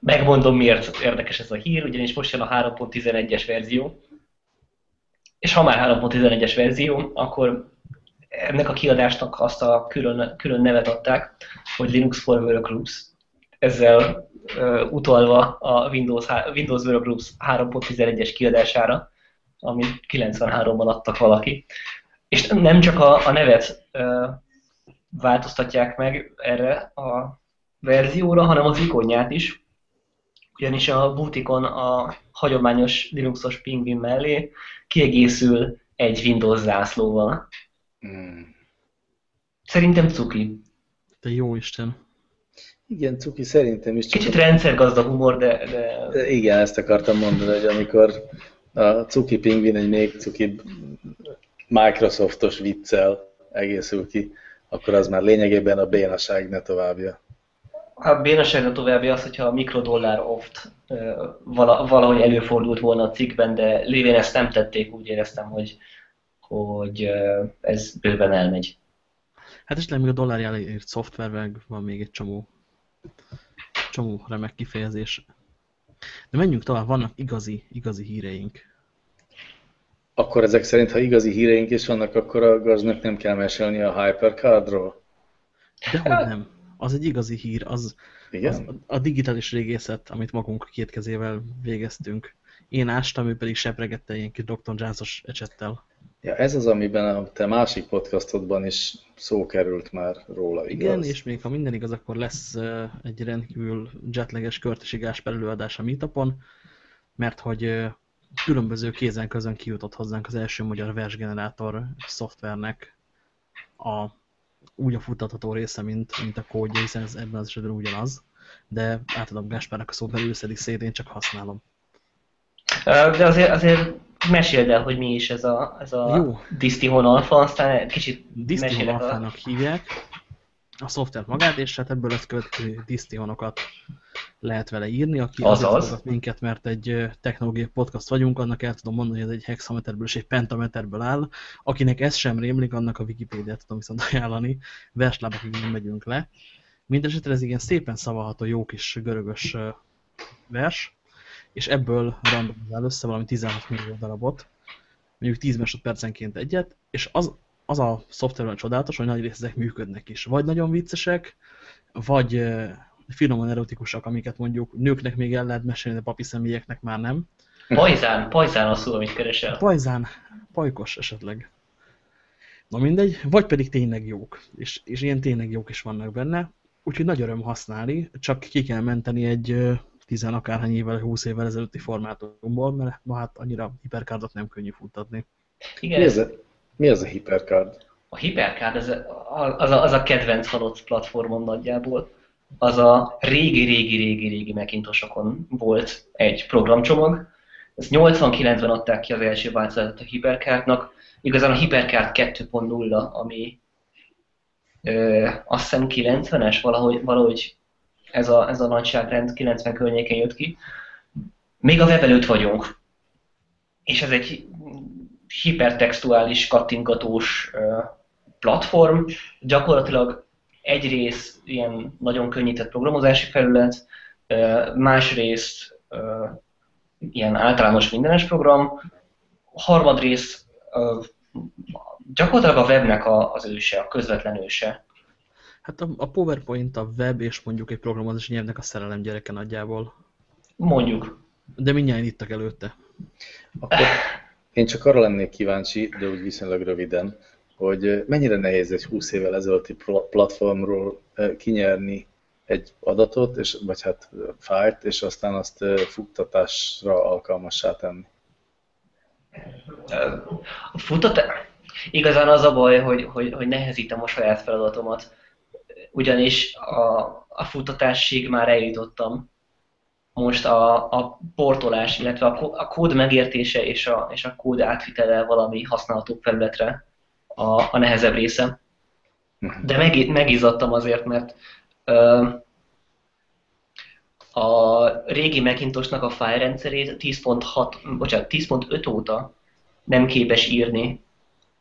Megmondom, miért érdekes ez a hír, ugyanis most jön a 3.11-es verzió, és ha már 3.11-es verzió, akkor ennek a kiadásnak azt a külön, külön nevet adták, hogy Linux for Workgroups. Ezzel uh, utalva a Windows, Windows Workgroups 3.11-es kiadására, amit 93-ban adtak valaki. És nem csak a, a nevet uh, változtatják meg erre a verzióra, hanem az ikonját is, ugyanis a bútikon a hagyományos Linuxos pingvin mellé kiegészül egy Windows zászlóval. Mm. Szerintem cuki. Te jó Isten. Igen, cuki szerintem is. Kicsit rendszergazdag humor, de, de... Igen, ezt akartam mondani, hogy amikor a cuki pingvin egy még cuki Microsoftos viccel egészül ki, akkor az már lényegében a bénaság ne továbbja. A bénaság ne továbbja az, hogyha a mikrodollár oft valahogy előfordult volna a cikkben, de lévén ezt nem tették, úgy éreztem, hogy, hogy ez bőven elmegy. Hát és nem, még a dollárjál írt szoftvervel van még egy csomó, csomó remek kifejezés. De menjünk tovább, vannak igazi, igazi híreink. Akkor ezek szerint, ha igazi híreink is vannak, akkor a gaznak nem kell mesélni a Hypercardról? Dehogy nem. Az egy igazi hír. Az, Igen? az a digitális régészet, amit magunk két kezével végeztünk. Én ástam, ő pedig sepregette ilyen kis Dr. Johnsos ecsettel. Ja, ez az, amiben a te másik podcastodban is szó került már róla, igaz? Igen, és még ha minden igaz, akkor lesz egy rendkívül jetleges körtesigás előadás a Meetupon, mert hogy különböző kézen közön kijutott hozzánk az első magyar versgenerátor szoftvernek a, úgy a futtatható része, mint, mint a kódja, hiszen ez ebben az esetben ugyanaz, de átadom Gáspárnak a szót, mert ő szedik szét, én csak használom. De azért, azért meséld el, hogy mi is ez a, ez a Jó. Distihon Alpha, aztán kicsit Distihon Alpha-nak a... hívják a szoftvert magát, és hát ebből ezt következő Distihonokat lehet vele írni. Aki az minket, mert egy technológiai podcast vagyunk, annak el tudom mondani, hogy ez egy hexameterből és egy pentameterből áll. Akinek ez sem rémlik, annak a Wikipédiát tudom viszont ajánlani. Verslábakig nem megyünk le. Mindenesetre ez igen szépen szavalható, jó kis görögös vers, és ebből randomizál össze valami 16 millió darabot, mondjuk 10 másodpercenként egyet, és az, az a szoftverben csodálatos, hogy nagy rész ezek működnek is. Vagy nagyon viccesek, vagy finoman erotikusak, amiket mondjuk nőknek még el lehet mesélni, de papi személyeknek már nem. Pajzán, pajzán a szó, amit keresel. Pajzán, pajkos esetleg. Na mindegy, vagy pedig tényleg jók, és, és ilyen tényleg jók is vannak benne, úgyhogy nagy öröm használni, csak ki kell menteni egy tizen akárhány évvel, 20 évvel ezelőtti formátumból, mert ma hát annyira hiperkárdot nem könnyű futtatni. Igen, a, mi az a hiperkárd? A hiperkárd az a, az a, az a kedvenc halott platformon nagyjából. Az a régi-régi-régi-régi Macintosokon volt egy programcsomag. Ezt 89-ben adták ki az első változatot a hiperkárdnak. Igazán a hiperkárd 2.0, ami ö, azt hiszem 90-es, valahogy, valahogy ez a, ez a nagyságrend 90 környéken jött ki. Még a web előtt vagyunk, és ez egy hipertextuális, kattingatós platform, gyakorlatilag egy rész ilyen nagyon könnyített programozási felület, másrészt ilyen általános mindenes program, harmadrészt gyakorlatilag a webnek az őse, a közvetlen őse. Hát a, a PowerPoint, a web és mondjuk egy programozási nyelvnek a szerelem gyereke nagyjából. Mondjuk. De mindjárt ittak előtte. Akkor én csak arra lennék kíváncsi, de úgy viszonylag röviden, hogy mennyire nehéz egy 20 évvel ezelőtti platformról kinyerni egy adatot, és, vagy hát fájlt, és aztán azt futtatásra alkalmassá tenni. A futtatás... Igazán az a baj, hogy, hogy, hogy nehezítem a saját feladatomat ugyanis a, a futtatásig már eljutottam. Most a, a portolás, illetve a, a kód megértése és a, és a kód átvitele valami használható felületre a, a nehezebb része. Mhm. De meg, megizadtam azért, mert ö, a régi Macintosnak a file rendszerét 10.6, bocsánat, 10.5 óta nem képes írni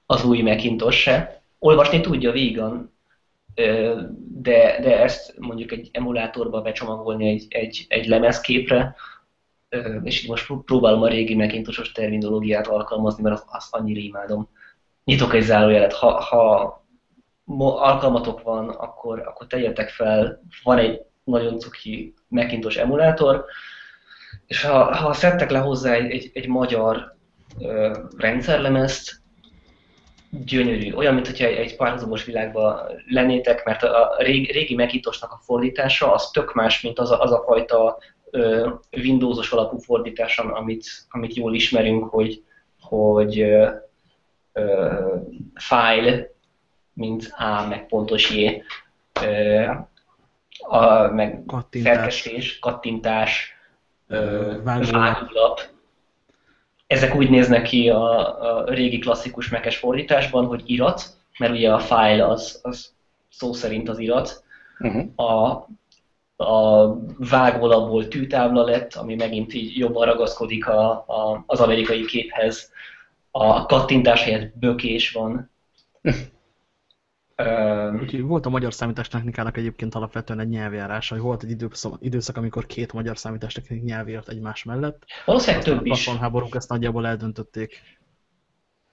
az új Macintos se. Olvasni tudja vígan, de, de ezt mondjuk egy emulátorba becsomagolni egy, egy, egy lemezképre, és így most próbálom a régi megintosos terminológiát alkalmazni, mert azt, azt annyira imádom. Nyitok egy zárójelet, ha, ha alkalmatok van, akkor, akkor tegyetek fel, van egy nagyon cuki Macintosh emulátor, és ha, ha szedtek le hozzá egy, egy, egy magyar ö, rendszerlemezt, gyönyörű, olyan, mintha egy, egy párhuzamos világban lennétek, mert a régi, régi Macintosnak a fordítása az tök más, mint az a, az a fajta ö, Windowsos alapú fordítás, amit, amit jól ismerünk, hogy, hogy ö, ö, file, mint A meg pontos J. Ö, a, meg Kattintás. szerkesztés, kattintás, vágólap. Ezek úgy néznek ki a, a régi klasszikus mekes fordításban, hogy irat, mert ugye a file az, az szó szerint az irat, Uh-huh. a, a vágólapból tűtábla lett, ami megint így jobban ragaszkodik a, a, az amerikai képhez. A kattintás helyett bökés van. Úgyhogy volt a magyar számítástechnikának egyébként alapvetően egy nyelvjárása, hogy volt egy időszak, időszak amikor két magyar számítástechnik nyelv élt egymás mellett. valószínűleg több a is. platformháborúk ezt nagyjából eldöntötték.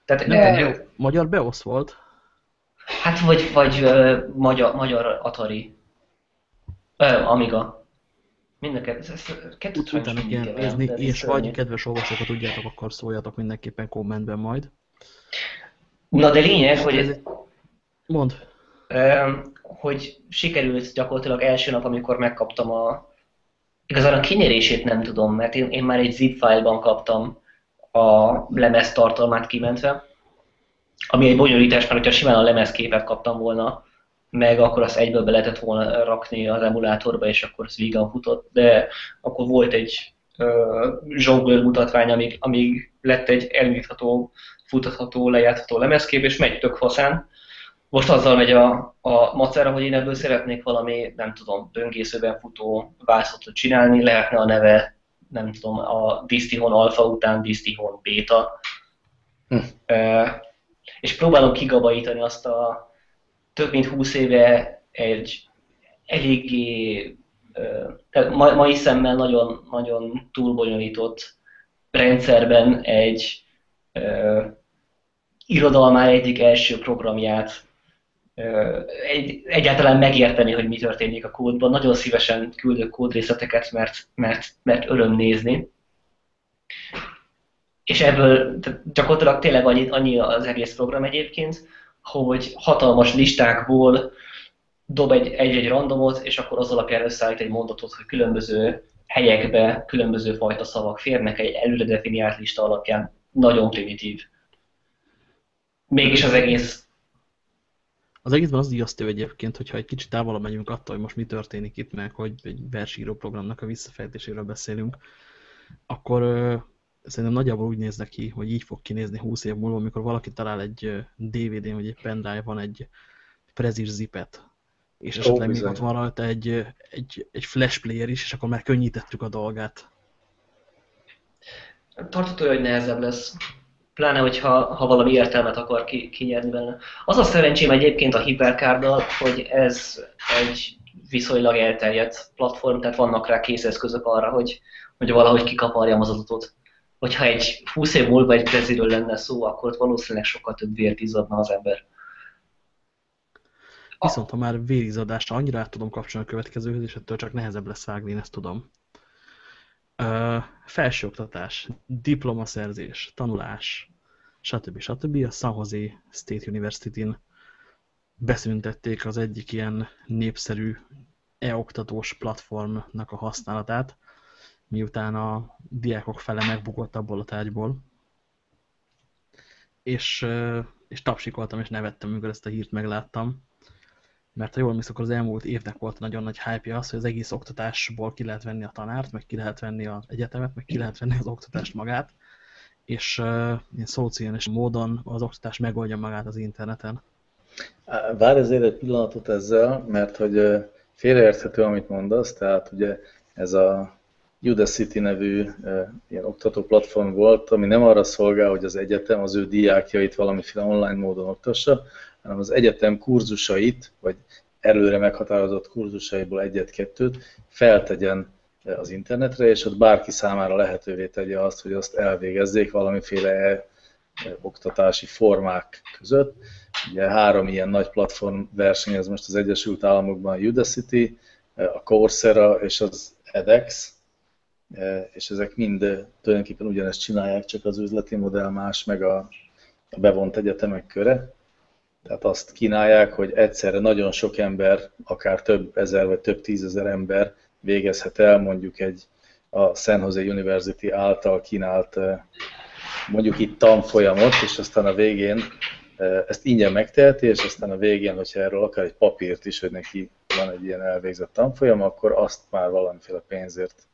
Tehát, Nem de, tudom, magyar beosz volt? hát vagy, vagy ö, magyar, magyar Atari. Ö, Amiga. Ez, ez kettőt utána kell nézni, és szörnyű. vagy kedves olvasók, ha tudjátok, akkor szóljatok mindenképpen kommentben majd. Na de lényeg, hogy Ez Öm, hogy sikerült gyakorlatilag első nap, amikor megkaptam a... Igazán a kinyerését nem tudom, mert én, én már egy zip file-ban kaptam a lemez tartalmát kimentve, ami egy bonyolítás, mert hogyha simán a lemezképet kaptam volna, meg akkor azt egyből be lehetett volna rakni az emulátorba, és akkor az vígan futott, de akkor volt egy zsonglőr mutatvány, amíg, amíg lett egy elmítható, futatható, lejátható lemezkép, és megy tök faszán. Most azzal megy a, a macera, hogy én ebből szeretnék valami, nem tudom, böngészőben futó vászotot csinálni, lehetne a neve, nem tudom, a Distihon Alpha után Distihon Beta. Hm. E, és próbálom kigabajítani azt a több mint 20 éve egy eléggé, tehát ma, mai szemmel nagyon, nagyon túlbonyolított rendszerben egy e, irodalmár egyik első programját egy, egyáltalán megérteni, hogy mi történik a kódban. Nagyon szívesen küldök kódrészleteket, mert, mert, mert öröm nézni. És ebből gyakorlatilag tényleg annyi, annyi az egész program egyébként, hogy hatalmas listákból dob egy- egy-egy randomot, és akkor az alapján összeállít egy mondatot, hogy különböző helyekbe különböző fajta szavak férnek egy előre definiált lista alapján. Nagyon primitív. Mégis az egész Az egészben az ijesztő egyébként, hogyha egy kicsit távolabb megyünk attól, hogy most mi történik itt, meg hogy egy versíró programnak a visszafejtéséről beszélünk, akkor ö, szerintem nagyjából úgy néz neki, hogy így fog kinézni 20 év múlva, amikor valaki talál egy DVD-n, vagy egy pendrive-on egy prezis zipet, és esetleg még bizony. ott van rajta egy, egy, egy flash player is, és akkor már könnyítettük a dolgát. tartható, hogy nehezebb lesz. Pláne, hogyha ha valami értelmet akar ki, kinyerni benne. Az a szerencsém egyébként a Hypercarddal, hogy ez egy viszonylag elterjedt platform, tehát vannak rá készeszközök arra, hogy, hogy valahogy kikaparjam az adatot. Hogyha egy 20 év múlva egy preziről lenne szó, akkor ott valószínűleg sokkal több vért izzadna az ember. Viszont ha már vérizadásra annyira át tudom kapcsolni a következőhöz, és ettől csak nehezebb lesz vágni, én ezt tudom. Ö, felsőoktatás, diplomaszerzés, tanulás, stb. stb. A San Jose State University-n beszüntették az egyik ilyen népszerű e-oktatós platformnak a használatát, miután a diákok fele megbukott abból a tárgyból. És, és tapsikoltam és nevettem, amikor ezt a hírt megláttam mert ha jól emlékszem, az elmúlt évnek volt nagyon nagy hype az, hogy az egész oktatásból ki lehet venni a tanárt, meg ki lehet venni az egyetemet, meg ki lehet venni az oktatást magát, és uh, ilyen szóciális módon az oktatás megoldja magát az interneten. Várj azért egy pillanatot ezzel, mert hogy félreérthető, amit mondasz, tehát ugye ez a Udacity nevű ö, ilyen oktató platform volt, ami nem arra szolgál, hogy az egyetem az ő diákjait valamiféle online módon oktassa, hanem az egyetem kurzusait, vagy előre meghatározott kurzusaiból egyet-kettőt feltegyen az internetre, és ott bárki számára lehetővé tegye azt, hogy azt elvégezzék valamiféle oktatási formák között. Ugye három ilyen nagy platform versenyez most az Egyesült Államokban, a Udacity, a Coursera és az edX, és ezek mind tulajdonképpen ugyanezt csinálják, csak az üzleti modell más, meg a bevont egyetemek köre. Tehát azt kínálják, hogy egyszerre nagyon sok ember, akár több ezer vagy több tízezer ember végezhet el mondjuk egy a San Jose University által kínált mondjuk itt tanfolyamot, és aztán a végén ezt ingyen megteheti, és aztán a végén, hogyha erről akar egy papírt is, hogy neki van egy ilyen elvégzett tanfolyam, akkor azt már valamiféle pénzért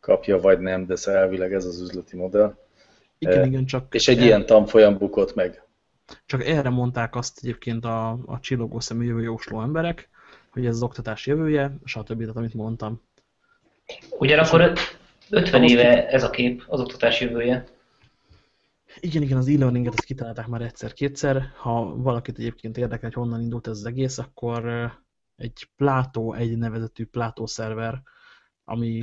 kapja, vagy nem, de elvileg ez az üzleti modell. Igen, e, igen, csak... És egy ilyen tanfolyam bukott meg. Csak erre mondták azt egyébként a, a csillogó szemű jövő jósló emberek, hogy ez az oktatás jövője, stb. Tehát, amit mondtam. Ugyanakkor 50 éve ez a kép, az oktatás jövője. Igen, igen, az e-learninget ezt kitalálták már egyszer-kétszer. Ha valakit egyébként érdekel, hogy honnan indult ez az egész, akkor egy Plátó, egy nevezetű Plátó szerver, ami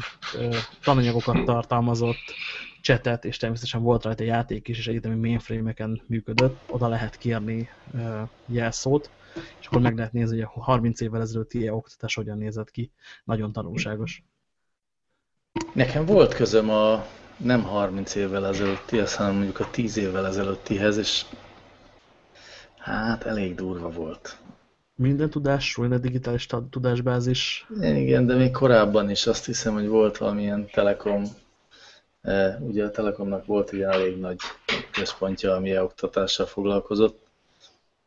tananyagokat tartalmazott, csetet, és természetesen volt rajta játék is, és egyetemi mainframe-eken működött, oda lehet kérni jelszót, és akkor meg lehet nézni, hogy a 30 évvel ezelőtti ilyen oktatás hogyan nézett ki. Nagyon tanulságos. Nekem volt közöm a nem 30 évvel ezelőttihez, hanem mondjuk a 10 évvel ezelőttihez, és hát elég durva volt. Minden tudás, minden digitális tudásbázis. Igen, de még korábban is azt hiszem, hogy volt valamilyen telekom, ugye a Telekomnak volt egy elég nagy központja, ami oktatással foglalkozott.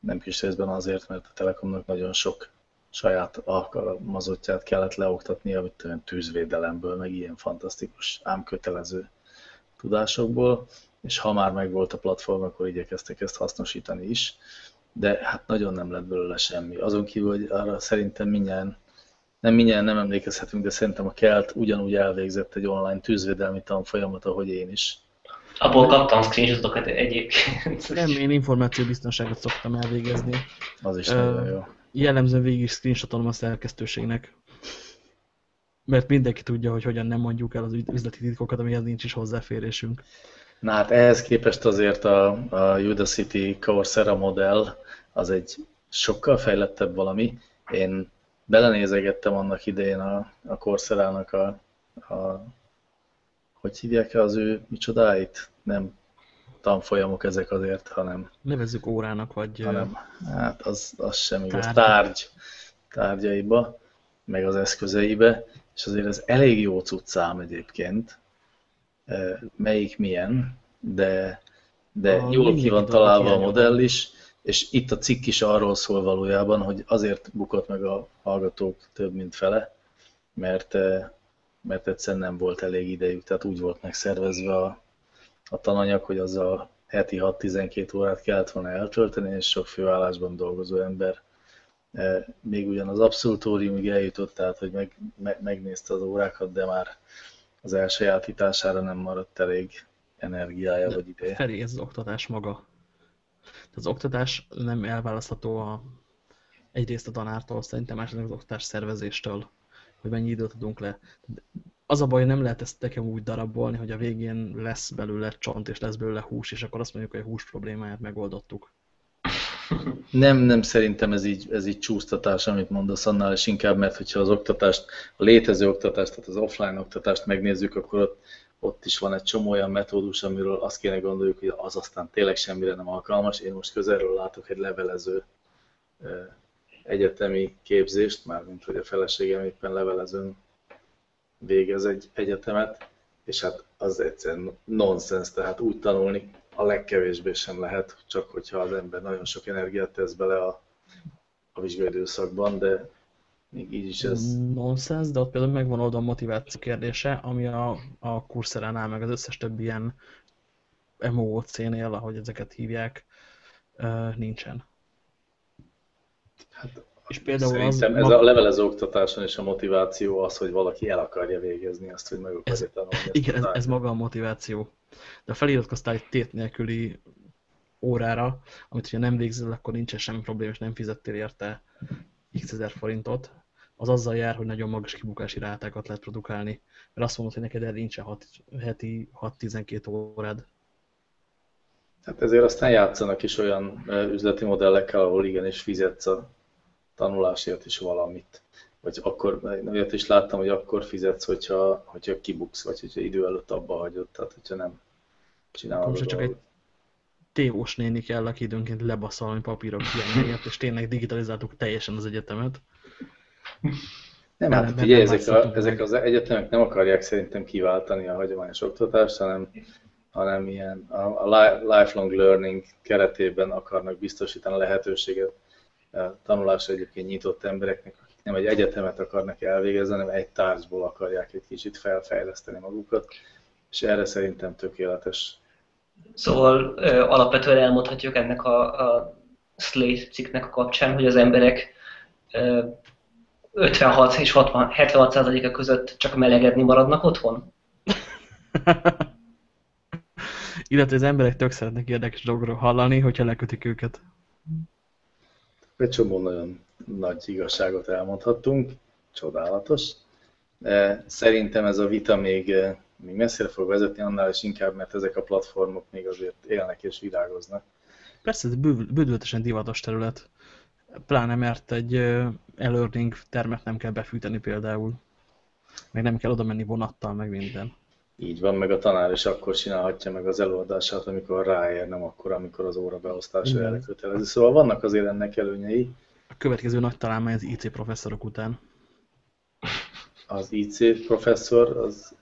Nem kis részben azért, mert a Telekomnak nagyon sok saját alkalmazottját kellett leoktatni, amit tűzvédelemből, meg ilyen fantasztikus, ám kötelező tudásokból, és ha már megvolt a platform, akkor igyekeztek ezt hasznosítani is, de hát nagyon nem lett belőle semmi. Azon kívül, hogy arra szerintem mindjárt, nem mindjárt nem emlékezhetünk, de szerintem a Kelt ugyanúgy elvégzett egy online tűzvédelmi tanfolyamat, ahogy én is. Abból kaptam screenshotokat egyébként. Nem, én információbiztonságot szoktam elvégezni. Az is uh, nagyon jó. Jellemzően végig screenshotolom a szerkesztőségnek mert mindenki tudja, hogy hogyan nem mondjuk el az üzleti titkokat, amihez nincs is hozzáférésünk. Na hát ehhez képest azért a, a Udacity Coursera modell az egy sokkal fejlettebb valami. Én belenézegettem annak idején a, a Coursera-nak a, a hogy hívják -e az ő micsodáit? Nem tanfolyamok ezek azért, hanem... Nevezzük órának, vagy... Hanem, hát az, az sem igaz. Tárgy. Tárgy tárgyaiba, meg az eszközeibe és azért ez elég jó cuccám egyébként, melyik milyen, de, de a jól ki van találva a modell is, és itt a cikk is arról szól valójában, hogy azért bukott meg a hallgatók több mint fele, mert, mert egyszerűen nem volt elég idejük, tehát úgy volt megszervezve a, a tananyag, hogy az a heti 6-12 órát kellett volna eltölteni, és sok főállásban dolgozó ember még ugyan az abszolútóriumig eljutott, tehát hogy meg, meg, megnézte az órákat, de már az elsajátítására nem maradt elég energiája de vagy ideje. Feri, ez az oktatás maga. Az oktatás nem elválasztható a, egyrészt a tanártól, szerintem másrészt az oktatás szervezéstől, hogy mennyi időt adunk le. Az a baj, nem lehet ezt nekem úgy darabolni, hogy a végén lesz belőle csont, és lesz belőle hús, és akkor azt mondjuk, hogy a hús problémáját megoldottuk. Nem, nem szerintem ez így, ez így csúsztatás, amit mondasz annál, és inkább, mert hogyha az oktatást, a létező oktatást, tehát az offline oktatást megnézzük, akkor ott, ott is van egy csomó olyan metódus, amiről azt kéne gondoljuk, hogy az aztán tényleg semmire nem alkalmas. Én most közelről látok egy levelező egyetemi képzést, mármint hogy a feleségem éppen levelezőn végez egy egyetemet, és hát az egyszerűen nonsens, tehát úgy tanulni a legkevésbé sem lehet, csak hogyha az ember nagyon sok energiát tesz bele a, a vizsgai időszakban, de még így is ez... Nonsense, de ott például megvan oldal a motiváció kérdése, ami a, a kurszeránál, meg az összes többi ilyen MOOC-nél, ahogy ezeket hívják, nincsen. Hát, és például Szerintem az ez a levelező oktatáson és a motiváció az, hogy valaki el akarja végezni azt, hogy meg akarja tanulni. Igen, ez, ez maga a motiváció de feliratkoztál egy tét nélküli órára, amit ha nem végzel, akkor nincsen semmi probléma, és nem fizettél érte x ezer forintot, az azzal jár, hogy nagyon magas kibukási rátákat lehet produkálni. Mert azt mondod, hogy neked erre nincsen hat, heti 6-12 órád. Hát ezért aztán játszanak is olyan üzleti modellekkel, ahol igenis fizetsz a tanulásért is valamit. Vagy akkor, olyat is láttam, hogy akkor fizetsz, hogyha, hogyha kibuksz, vagy hogyha idő előtt abba hagyod, tehát hogyha nem csinálod Most csak egy tévós néni kell, aki időnként lebaszol valami papírok hiányáért, és tényleg digitalizáltuk teljesen az egyetemet. Nem, hát figyelj, ezek, a, ezek az egyetemek nem akarják szerintem kiváltani a hagyományos oktatást, hanem, hanem ilyen a, a lifelong learning keretében akarnak biztosítani lehetőséget tanulásra egyébként nyitott embereknek, akik nem egy egyetemet akarnak elvégezni, hanem egy tárgyból akarják egy kicsit felfejleszteni magukat, és erre szerintem tökéletes. Szóval ö, alapvetően elmondhatjuk ennek a, a Slate cikknek a kapcsán, hogy az emberek ö, 56 és 60, 76 a között csak melegedni maradnak otthon? Illetve az emberek tök szeretnek érdekes dolgokról hallani, hogyha lekötik őket. Egy csomó nagyon nagy igazságot elmondhattunk, csodálatos. Szerintem ez a vita még, még messzire fog vezetni, annál is inkább, mert ezek a platformok még azért élnek és virágoznak. Persze, ez bődöltesen divatos terület. Pláne mert egy e-learning termet nem kell befűteni például. Meg nem kell oda menni vonattal, meg minden. Így van, meg a tanár is akkor csinálhatja meg az előadását, amikor ráér, nem akkor, amikor az óra beosztása erre kötelező. Szóval vannak azért ennek előnyei. A következő nagy találmány az IC professzorok után. Az IC professzor, az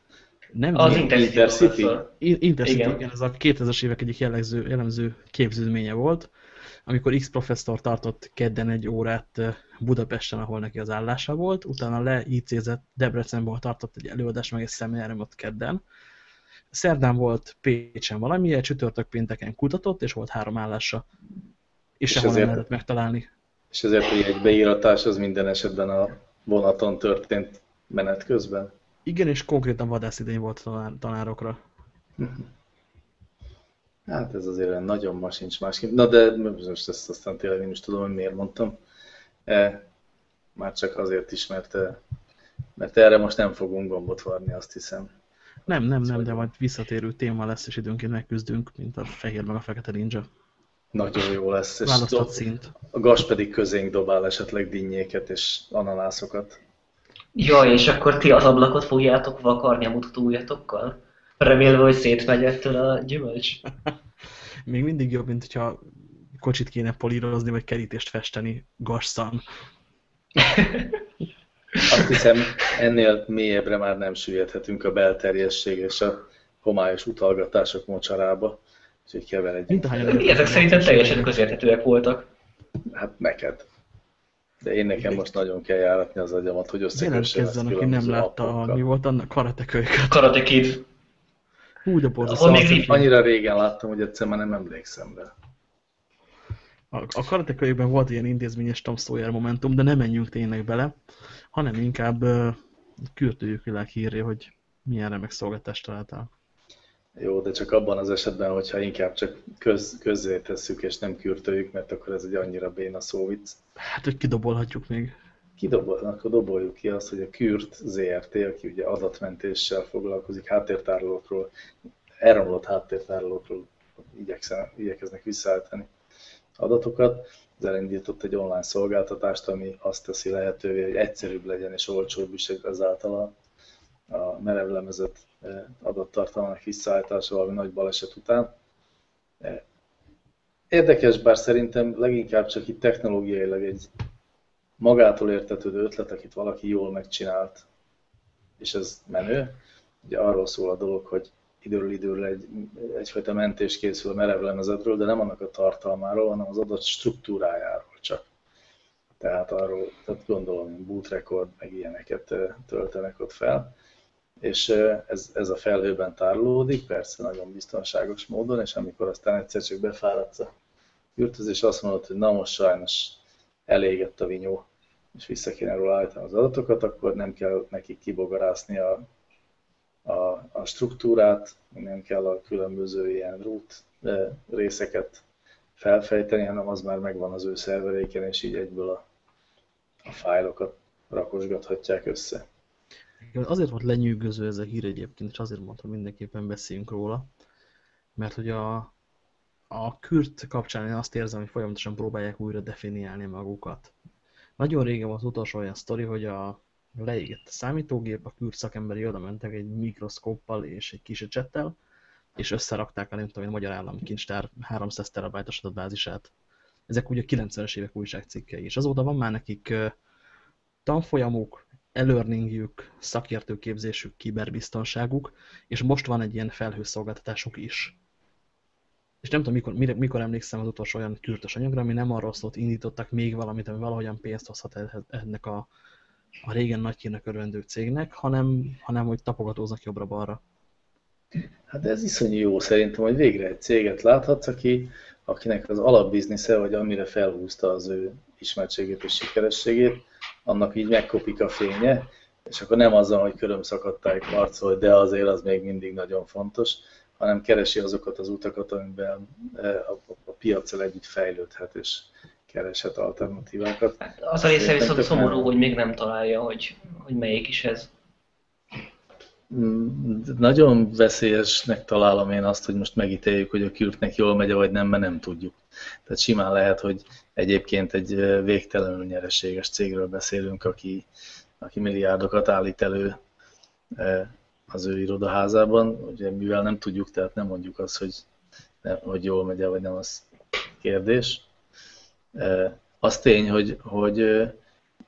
nem, az Intercity. Intercity, Intercity igen. igen, ez a 2000-es évek egyik jellemző, jellemző képződménye volt, amikor X professzor tartott kedden egy órát eh, Budapesten, ahol neki az állása volt, utána le IC-zett Debrecenben tartott egy előadás, meg egy szeminárium ott kedden. Szerdán volt Pécsen valami, egy csütörtök pénteken kutatott, és volt három állása. És, és sehol nem lehetett megtalálni. És ezért, hogy egy beíratás az minden esetben a vonaton történt menet közben? Igen, és konkrétan vadászidény volt tanár, tanárokra. Hát ez azért nagyon ma sincs másképp. Na de most ezt aztán tényleg én is tudom, hogy miért mondtam. E, már csak azért is, mert, e, mert erre most nem fogunk gombot varni, azt hiszem. Nem, nem, nem, de majd visszatérő téma lesz, és időnként megküzdünk, mint a fehér meg a fekete ninja. Nagyon jó lesz. És Választott szint. A gas pedig közénk dobál esetleg dinnyéket és ananászokat. Jaj, és akkor ti az ablakot fogjátok vakarni a mutató ujjatokkal? Remélve, hogy szétmegy ettől a gyümölcs. Még mindig jobb, mint hogyha kocsit kéne polírozni, vagy kerítést festeni gasszan. Azt hiszem, ennél mélyebbre már nem süllyedhetünk a belterjesség és a homályos utalgatások mocsarába. Úgyhogy keveredjünk. Ezek szerintem teljesen közérthetőek voltak. Hát neked. De én nekem most nagyon kell járatni az agyamat, hogy összekössem ezt aki nem látta, a, mi volt annak karatekölyköt. Karate Kid. Hú, de borzasztó. Annyira régen láttam, hogy egyszer már nem emlékszem rá. A, karatekölyökben volt ilyen intézményes Tom Sawyer momentum, de nem menjünk tényleg bele, hanem inkább kürtőjük világ híré, hogy milyen remek szolgáltást találtál. Jó, de csak abban az esetben, hogyha inkább csak köz, közzé tesszük, és nem kürtöljük, mert akkor ez egy annyira béna szóvic. Hát, hogy kidobolhatjuk még. Kidobolnak, akkor doboljuk ki azt, hogy a Kürt ZRT, aki ugye adatmentéssel foglalkozik, háttértárolókról, elromlott háttértárolókról igyekeznek visszaállítani adatokat. Ez elindított egy online szolgáltatást, ami azt teszi lehetővé, hogy egyszerűbb legyen és olcsóbb is ezáltal a, a merevlemezett e, adattartalmának visszaállítása valami nagy baleset után. E, érdekes, bár szerintem leginkább csak itt technológiailag egy magától értetődő ötlet, akit valaki jól megcsinált, és ez menő. Ugye arról szól a dolog, hogy időről időről egy, egyfajta mentés készül a merevlemezetről, de nem annak a tartalmáról, hanem az adat struktúrájáról csak. Tehát arról, tehát gondolom, boot record, meg ilyeneket töltenek ott fel. És ez, ez a felhőben tárolódik, persze nagyon biztonságos módon, és amikor aztán egyszer csak befáradsz a kürtözés, azt mondod, hogy na most sajnos elégett a vinyó, és vissza kéne róla állítani az adatokat, akkor nem kell nekik kibogarászni a, a, a struktúrát, nem kell a különböző ilyen root részeket felfejteni, hanem az már megvan az ő szerveréken, és így egyből a, a fájlokat rakosgathatják össze. Azért volt lenyűgöző ez a hír egyébként, és azért mondtam, mindenképpen beszéljünk róla, mert hogy a, a kürt kapcsán én azt érzem, hogy folyamatosan próbálják újra definiálni magukat. Nagyon régen volt az utolsó olyan sztori, hogy a leégett a számítógép, a kürt szakemberi oda mentek egy mikroszkóppal és egy kis ecsettel, és összerakták el, nem tudom, a Magyar Állami Kincstár 300 terabájtos adatbázisát. Ezek ugye a 90-es évek újságcikkei, és azóta van már nekik tanfolyamuk, e-learningjük, szakértőképzésük, kiberbiztonságuk, és most van egy ilyen felhőszolgáltatásuk is. és nem tudom, mikor, mikor emlékszem az utolsó olyan kürtös anyagra, ami nem arról szólt, indítottak még valamit, ami valahogyan pénzt hozhat ennek a, a régen nagy hírnek örvendő cégnek, hanem, hanem hogy tapogatóznak jobbra-balra. Hát ez iszonyú jó szerintem, hogy végre egy céget láthatsz, aki, akinek az alapbiznisze, vagy amire felhúzta az ő ismertségét és sikerességét, annak így megkopik a fénye, és akkor nem azzal, hogy körömszakadtáig harcol, de azért az még mindig nagyon fontos, hanem keresi azokat az utakat, amiben e, a, a piacsal együtt fejlődhet, és kereshet alternatívákat. Hát az a része viszont szomorú, hogy még nem találja, hogy, hogy melyik is ez. Mm, nagyon veszélyesnek találom én azt, hogy most megítéljük, hogy a kürtnek jól megy, vagy nem, mert nem tudjuk. Tehát simán lehet, hogy egyébként egy végtelenül nyereséges cégről beszélünk, aki, aki milliárdokat állít elő az ő irodaházában, ugye mivel nem tudjuk, tehát nem mondjuk azt, hogy, nem, hogy jól megy vagy nem, az kérdés. Az tény, hogy, hogy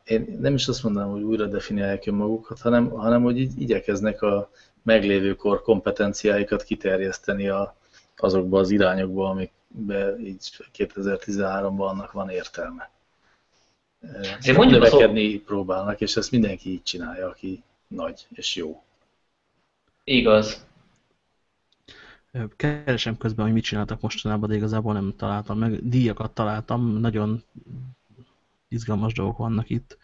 én nem is azt mondanám, hogy újra definiálják önmagukat, hanem, hanem hogy így igyekeznek a meglévő kor kompetenciáikat kiterjeszteni a, azokba az irányokba, amikbe így 2013-ban annak van értelme. Ezért mondjuk növekedni szó... próbálnak, és ezt mindenki így csinálja, aki nagy és jó. Igaz. Keresem közben, hogy mit csináltak mostanában, de igazából nem találtam meg. Díjakat találtam, nagyon izgalmas dolgok vannak itt.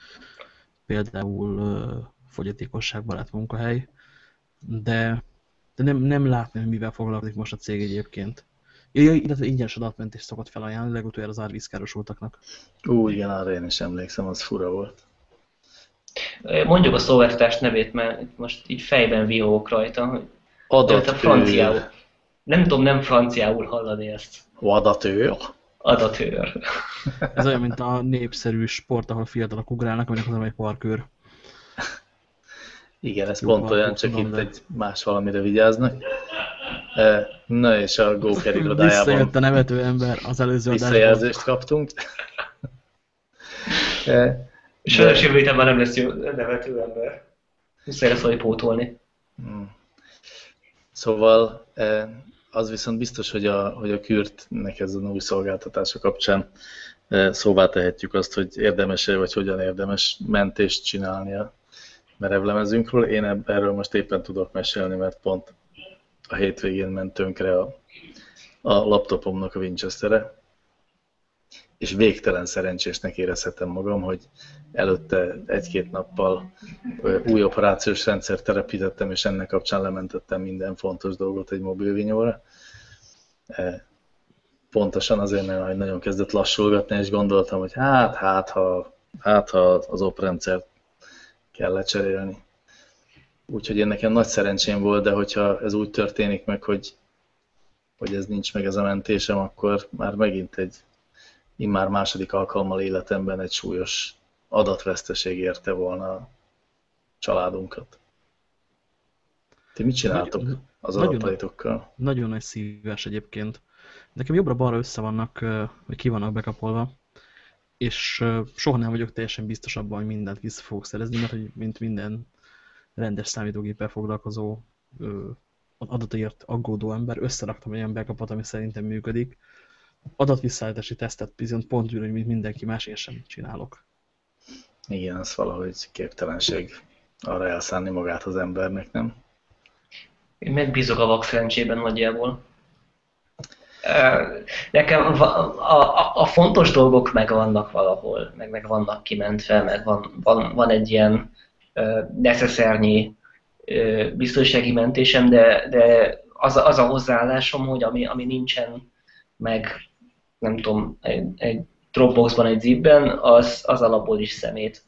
Például fogyatékosságbarát munkahely, de, de nem, nem látni, hogy mivel foglalkozik most a cég egyébként. Illetve ingyenes adatmentést szokott felajánlani, legutoljára az árvízkárosultaknak. Ú, igen, arra én is emlékszem, az fura volt. Mondjuk a szolgáltatás nevét, mert most így fejben vihók rajta, hogy Adatőr. franciául. Nem tudom nem franciául hallani ezt. Adatőr? Adatőr. Ez olyan, mint a népszerű sport, ahol fiatalok ugrálnak, aminek az egy parkőr. Igen, ez Jó, pont olyan, csak itt de... egy más valamire vigyáznak. Na és a Góker irodájában... Visszajött a nevető ember az előző adásban. Visszajelzést kaptunk. Sajnos jövő héten már nem lesz jó nevető ember. Muszáj lesz valahogy pótolni. Hmm. Szóval az viszont biztos, hogy a, hogy a Kürtnek ez a új szolgáltatása kapcsán e, szóvá tehetjük azt, hogy érdemes-e, vagy hogyan érdemes mentést csinálni a merevlemezünkről. Én erről most éppen tudok mesélni, mert pont a hétvégén ment tönkre a, a laptopomnak a Winchestere, és végtelen szerencsésnek érezhetem magam, hogy előtte egy-két nappal új operációs rendszer telepítettem, és ennek kapcsán lementettem minden fontos dolgot egy mobilvinyóra. Pontosan azért, mert nagyon kezdett lassulgatni, és gondoltam, hogy hát, hát, ha, hát, ha az op rendszert kell lecserélni. Úgyhogy én nekem nagy szerencsém volt, de hogyha ez úgy történik meg, hogy, hogy ez nincs meg ez a mentésem, akkor már megint egy immár második alkalommal életemben egy súlyos adatveszteség érte volna a családunkat. Ti mit csináltok Nagy, az nagyon, adataitokkal? Nagyon nagy szíves egyébként. Nekem jobbra-balra össze vannak, vagy ki vannak bekapolva, és soha nem vagyok teljesen biztos abban, hogy mindent vissza fogok szerezni, mert hogy mint minden rendes számítógéppel foglalkozó adatért aggódó ember, összeraktam olyan backupot, ami szerintem működik. Adatvisszállítási tesztet bizony pont úgy, mint mindenki más, én sem csinálok. Igen, az valahogy képtelenség arra elszánni magát az embernek, nem? Én megbízok a vak szerencsében nagyjából. Nekem a, a, a fontos dolgok meg vannak valahol, meg, meg vannak kimentve, meg van, van, van egy ilyen neszeszernyi biztonsági mentésem, de, de az, az a hozzáállásom, hogy ami, ami nincsen meg, nem tudom, egy, egy Dropboxban, egy zipben, az, az alapból is szemét.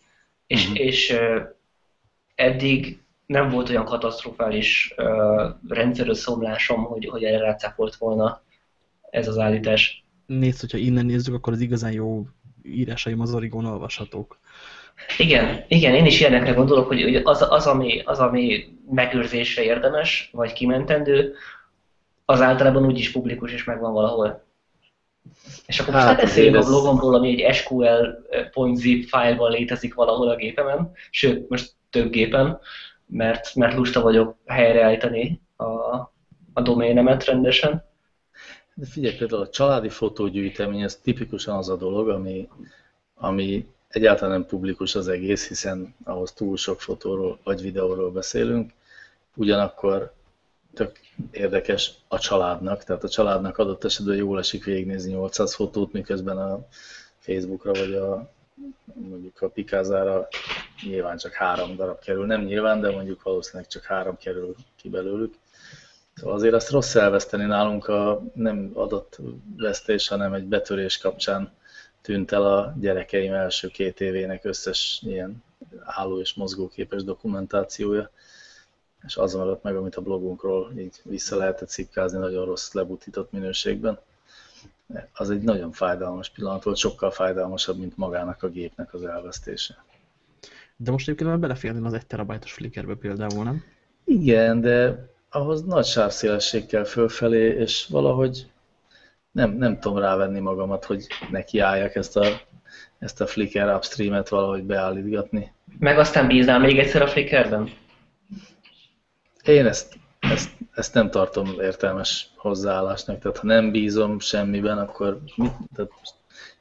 És, uh-huh. és eddig nem volt olyan katasztrofális uh, rendszerösszomlásom, hogy, hogy erre rácápolt volna ez az állítás. Nézd, hogyha innen nézzük, akkor az igazán jó írásaim az Origon olvashatók. Igen, igen, én is ilyenekre gondolok, hogy az, az, ami, az, ami megőrzésre érdemes, vagy kimentendő, az általában úgyis publikus és megvan valahol. És akkor hát, most hát beszéljünk a blogomról, ami egy sql.zip fájlban létezik valahol a gépemen, sőt, most több gépen, mert, mert lusta vagyok helyreállítani a, a doménemet rendesen. De figyelj, például a családi fotógyűjtemény, ez tipikusan az a dolog, ami, ami egyáltalán nem publikus az egész, hiszen ahhoz túl sok fotóról vagy videóról beszélünk, ugyanakkor tök érdekes a családnak, tehát a családnak adott esetben jól esik végignézni 800 fotót, miközben a Facebookra vagy a mondjuk a Pikázára nyilván csak három darab kerül, nem nyilván, de mondjuk valószínűleg csak három kerül ki belőlük. Szóval azért azt rossz elveszteni nálunk a nem adott vesztés, hanem egy betörés kapcsán tűnt el a gyerekeim első két évének összes ilyen álló és mozgóképes dokumentációja, és az maradt meg, amit a blogunkról így vissza lehetett szipkázni nagyon rossz lebutított minőségben. Az egy nagyon fájdalmas pillanat volt, sokkal fájdalmasabb, mint magának a gépnek az elvesztése. De most egyébként már beleférni az egy terabájtos flickerbe például, nem? Igen, de ahhoz nagy sávszélesség kell fölfelé, és valahogy nem, nem tudom rávenni magamat, hogy nekiálljak ezt a, ezt a Flickr upstreamet valahogy beállítgatni. Meg aztán bíznál még egyszer a Flickrben? Én ezt, ezt, ezt nem tartom értelmes hozzáállásnak, tehát ha nem bízom semmiben, akkor mit, tehát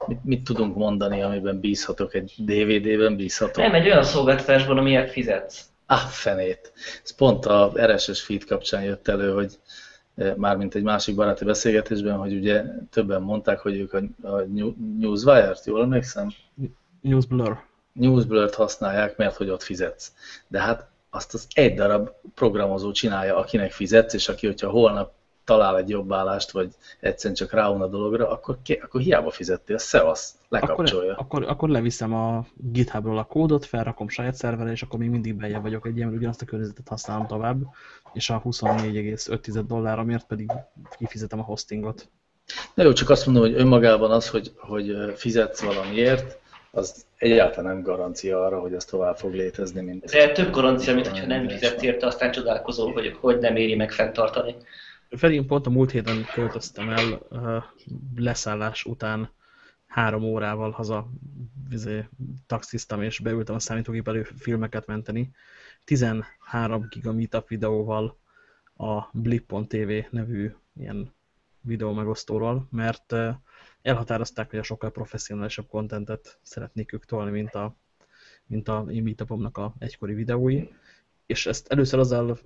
mit, mit tudunk mondani, amiben bízhatok? Egy DVD-ben bízhatok? Nem, egy olyan szolgáltatásban, amiért fizetsz. Ah, fenét. Ez pont a RSS feed kapcsán jött elő, hogy eh, mármint egy másik baráti beszélgetésben, hogy ugye többen mondták, hogy ők a, a Newswire-t, jól emlékszem? Newsblur. Newsblur-t használják, mert hogy ott fizetsz. De hát azt az egy darab programozó csinálja, akinek fizetsz, és aki, hogyha holnap talál egy jobb állást, vagy egyszerűen csak ráun a dologra, akkor, akkor hiába fizettél, szevasz, lekapcsolja. Akkor, akkor, akkor leviszem a GitHubról a kódot, felrakom saját szerverre, és akkor még mindig belje vagyok egy ilyen, ugyanazt a környezetet használom tovább, és a 24,5 dolláromért pedig kifizetem a hostingot. Na jó, csak azt mondom, hogy önmagában az, hogy, hogy fizetsz valamiért, az egyáltalán nem garancia arra, hogy ez tovább fog létezni, mint... De több garancia, mint hogyha nem fizetsz érte, aztán csodálkozol, hogy hogy nem éri meg fenntartani. Felén pont a múlt héten költöztem el leszállás után három órával haza vizé, taxiztam és beültem a számítógép elő filmeket menteni. 13 giga meetup videóval a Blip.tv nevű ilyen videó megosztóról, mert uh, elhatározták, hogy a sokkal professzionálisabb kontentet szeretnék ők tolni, mint a, mint a meetupomnak a egykori videói és ezt először azzal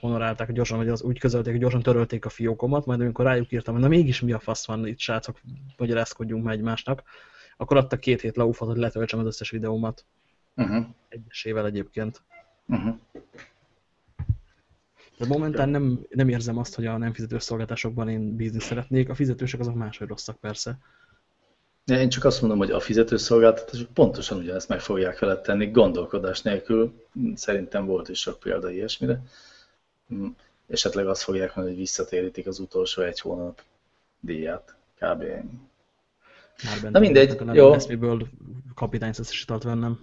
honorálták hogy gyorsan, hogy az úgy közölték, hogy gyorsan törölték a fiókomat, majd amikor rájuk írtam, hogy na mégis mi a fasz van itt, srácok, magyarázkodjunk meg egymásnak, akkor adtak két hét leufot, hogy letöltsem az összes videómat. Uh -huh. Egyesével egyébként. Uh -huh. De momentán nem, nem érzem azt, hogy a nem fizetős szolgáltásokban én bízni szeretnék. A fizetősek azok máshogy rosszak persze. Én csak azt mondom, hogy a fizetőszolgáltatások pontosan ugyanezt meg fogják veled tenni, gondolkodás nélkül. Szerintem volt is sok példa ilyesmire. Mm, esetleg azt fogják mondani, hogy visszatérítik az utolsó egy hónap díját. Kb. Már Na mindegy, jó. Eszméből kapitány italt vennem.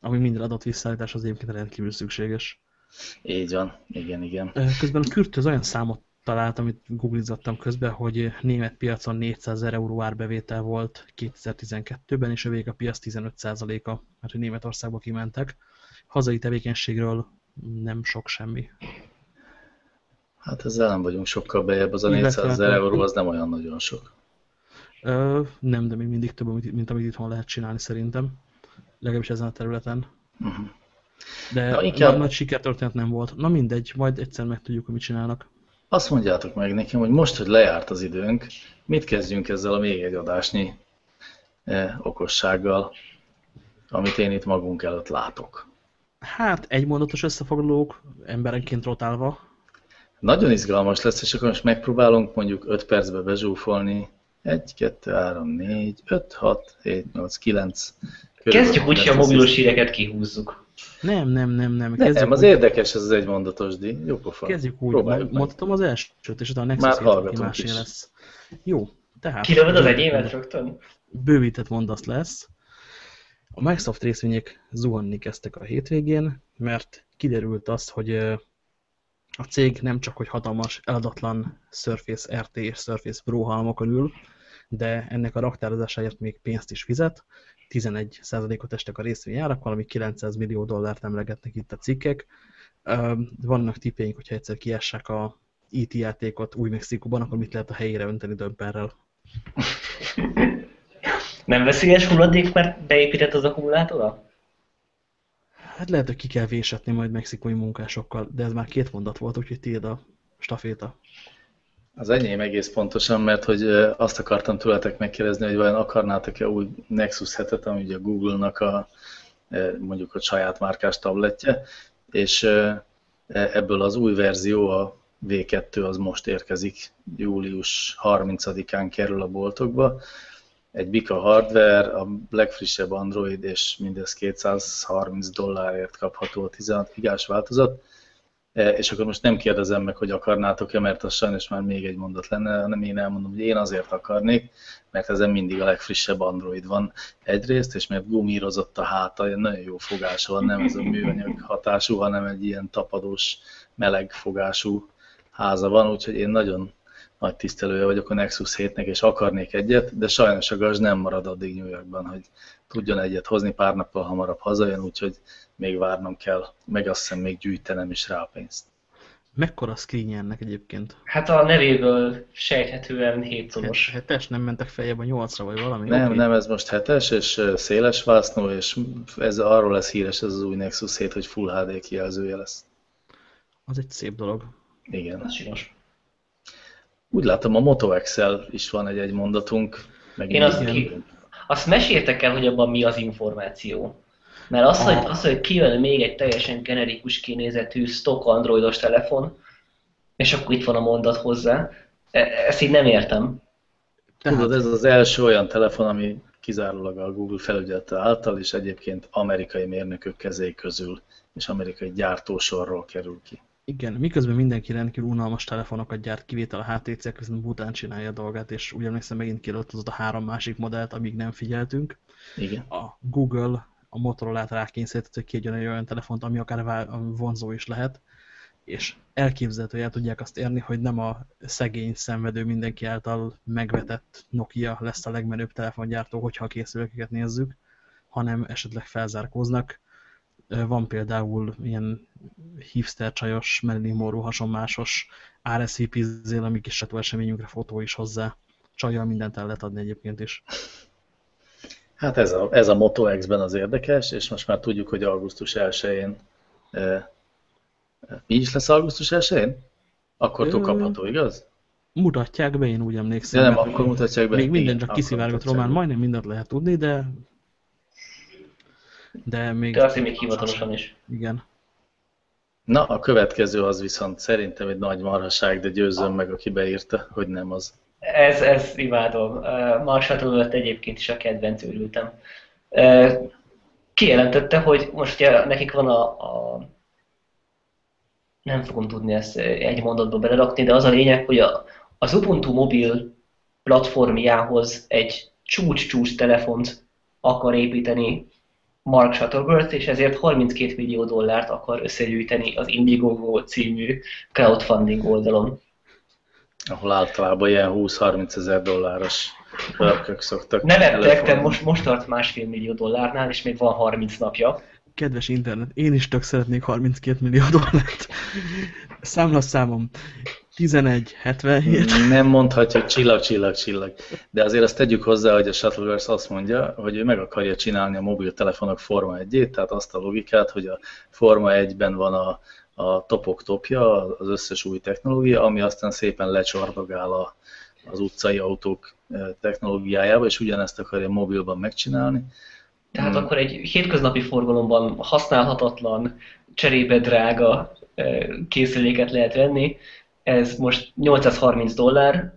Ami minden adott visszaállítás az egyébként rendkívül szükséges. Így van, igen, igen. Közben a kürtöz olyan számot találtam, amit googlizottam közben, hogy német piacon 400 ezer euró árbevétel volt 2012-ben, és a a piac 15%-a, mert hogy Németországba kimentek. Hazai tevékenységről nem sok semmi. Hát ezzel nem vagyunk sokkal bejebb, az a 400 ezer euró az nem olyan nagyon sok. Ö, nem, de még mindig több, mint amit itthon lehet csinálni szerintem. Legalábbis ezen a területen. Uh -huh. De Na, inkább... nagy sikertörténet nem volt. Na mindegy, majd egyszer megtudjuk, hogy mit csinálnak. Azt mondjátok meg nekem, hogy most, hogy lejárt az időnk, mit kezdjünk ezzel a még egy adásnyi eh, okossággal, amit én itt magunk előtt látok. Hát, egy mondatos összefoglalók, emberenként rotálva. Nagyon izgalmas lesz, és akkor most megpróbálunk mondjuk 5 percbe bezsúfolni 1, 2, 3, 4, 5, 6, 7, 8, 9. Kezdjük úgy, hogy a mobilos híreket kihúzzuk. Nem, nem, nem, nem. Kezdjük nem, az úgy... érdekes ez az egymondatos díj. Jó pofa. Kezdjük úgy, mondhatom az elsőt, és utána a Nexus Már hét, másé is. lesz. Jó, tehát... Kilövöd az enyémet rögtön? Bővített mondasz lesz. A Microsoft részvények zuhanni kezdtek a hétvégén, mert kiderült az, hogy a cég nem csak, hogy hatalmas, eladatlan Surface RT és Surface Pro halmokon ül, de ennek a raktározásáért még pénzt is fizet, 11%-ot estek a részvényárak, valami 900 millió dollárt emlegetnek itt a cikkek. Vannak tippéink, hogyha egyszer kiessek a IT játékot új Mexikóban, akkor mit lehet a helyére önteni dömperrel? Nem veszélyes hulladék, mert beépített az akkumulátora? Hát lehet, hogy ki kell vésetni majd mexikói munkásokkal, de ez már két mondat volt, úgyhogy tiéd a staféta. Az enyém egész pontosan, mert hogy azt akartam tőletek megkérdezni, hogy vajon akarnátok-e új Nexus 7-et, ami ugye Google-nak a mondjuk a saját márkás tabletje, és ebből az új verzió, a V2 az most érkezik, július 30-án kerül a boltokba. Egy Bika hardware, a legfrissebb Android, és mindez 230 dollárért kapható a 16 gigás változat. E, és akkor most nem kérdezem meg, hogy akarnátok-e, mert az sajnos már még egy mondat lenne, hanem én elmondom, hogy én azért akarnék, mert ezen mindig a legfrissebb Android van egyrészt, és mert gumírozott a háta, nagyon jó fogása van, nem ez a műanyag hatású, hanem egy ilyen tapadós, meleg fogású háza van, úgyhogy én nagyon nagy tisztelője vagyok a Nexus 7-nek, és akarnék egyet, de sajnos a gaz nem marad addig New Yorkban, hogy tudjon egyet hozni, pár nappal hamarabb hazajön, úgyhogy még várnom kell, meg azt hiszem még gyűjtenem is rá a pénzt. Mekkora screen ennek egyébként? Hát a nevéből sejthetően 7 szoros. Hetes, nem mentek feljebb a 8-ra, vagy valami? Nem, okay. nem, ez most hetes, és széles vásznó, és ez arról lesz híres ez az új Nexus 7, hogy Full HD kijelzője lesz. Az egy szép dolog. Igen. Az csinos. Úgy látom, a Moto Excel is van egy-egy mondatunk. Meg Én azt, ki, azt meséltek el, hogy abban mi az információ. Mert az, hogy, az, hogy kijön még egy teljesen generikus kinézetű stock androidos telefon, és akkor itt van a mondat hozzá, e, ezt így nem értem. Tudod, ez az első olyan telefon, ami kizárólag a Google felügyelete által, és egyébként amerikai mérnökök kezé közül, és amerikai gyártósorról kerül ki. Igen, miközben mindenki rendkívül unalmas telefonokat gyárt, kivétel a HTC, közben bután csinálja a dolgát, és úgy emlékszem megint kiadott a három másik modellt, amíg nem figyeltünk. Igen. A Google a Motorola-t rákényszerített, hogy kiadjon egy olyan telefont, ami akár vonzó is lehet, és elképzelhető, el tudják azt érni, hogy nem a szegény, szenvedő, mindenki által megvetett Nokia lesz a legmenőbb telefongyártó, hogyha a készülékeket nézzük, hanem esetleg felzárkóznak. Van például ilyen hipster csajos, Marilyn Monroe hasonmásos RSVP zél, ami kis eseményünkre fotó is hozzá. Csajjal mindent el lehet adni egyébként is. Hát ez a, ez a Moto X-ben az érdekes, és most már tudjuk, hogy augusztus 1-én e, mi is lesz augusztus 1-én? Akkor Ö... kapható, igaz? Mutatják be, én úgy emlékszem. De nem, akkor mutatják be. Még minden csak kiszivárgott román, majdnem mindent lehet tudni, de... De még... De azért még hivatalosan is. Igen. Na, a következő az viszont szerintem egy nagy marhaság, de győzöm meg, aki beírta, hogy nem az. Ez, ez imádom. Uh, Marshall egyébként is a kedvenc őrültem. kijelentette, hogy most ugye nekik van a, a nem fogom tudni ezt egy mondatba belerakni, de az a lényeg, hogy a, az Ubuntu mobil platformjához egy csúcs-csúcs telefont akar építeni Mark Shuttleworth, és ezért 32 millió dollárt akar összegyűjteni az Indiegogo című crowdfunding oldalon ahol általában ilyen 20-30 ezer dolláros pörkök szoktak. Nevettek, de most, most tart másfél millió dollárnál, és még van 30 napja. Kedves internet, én is tök szeretnék 32 millió dollárt. Számlaszámom 11, 77. Nem mondhatja, csillag, csillag, csillag. De azért azt tegyük hozzá, hogy a Shuttleverse azt mondja, hogy ő meg akarja csinálni a mobiltelefonok Forma 1 tehát azt a logikát, hogy a Forma 1-ben van a a topok topja, az összes új technológia, ami aztán szépen lecsordogál a, az utcai autók eh, technológiájába, és ugyanezt akarja mobilban megcsinálni. Tehát hmm. akkor egy hétköznapi forgalomban használhatatlan, cserébe drága eh, készüléket lehet venni. Ez most 830 dollár,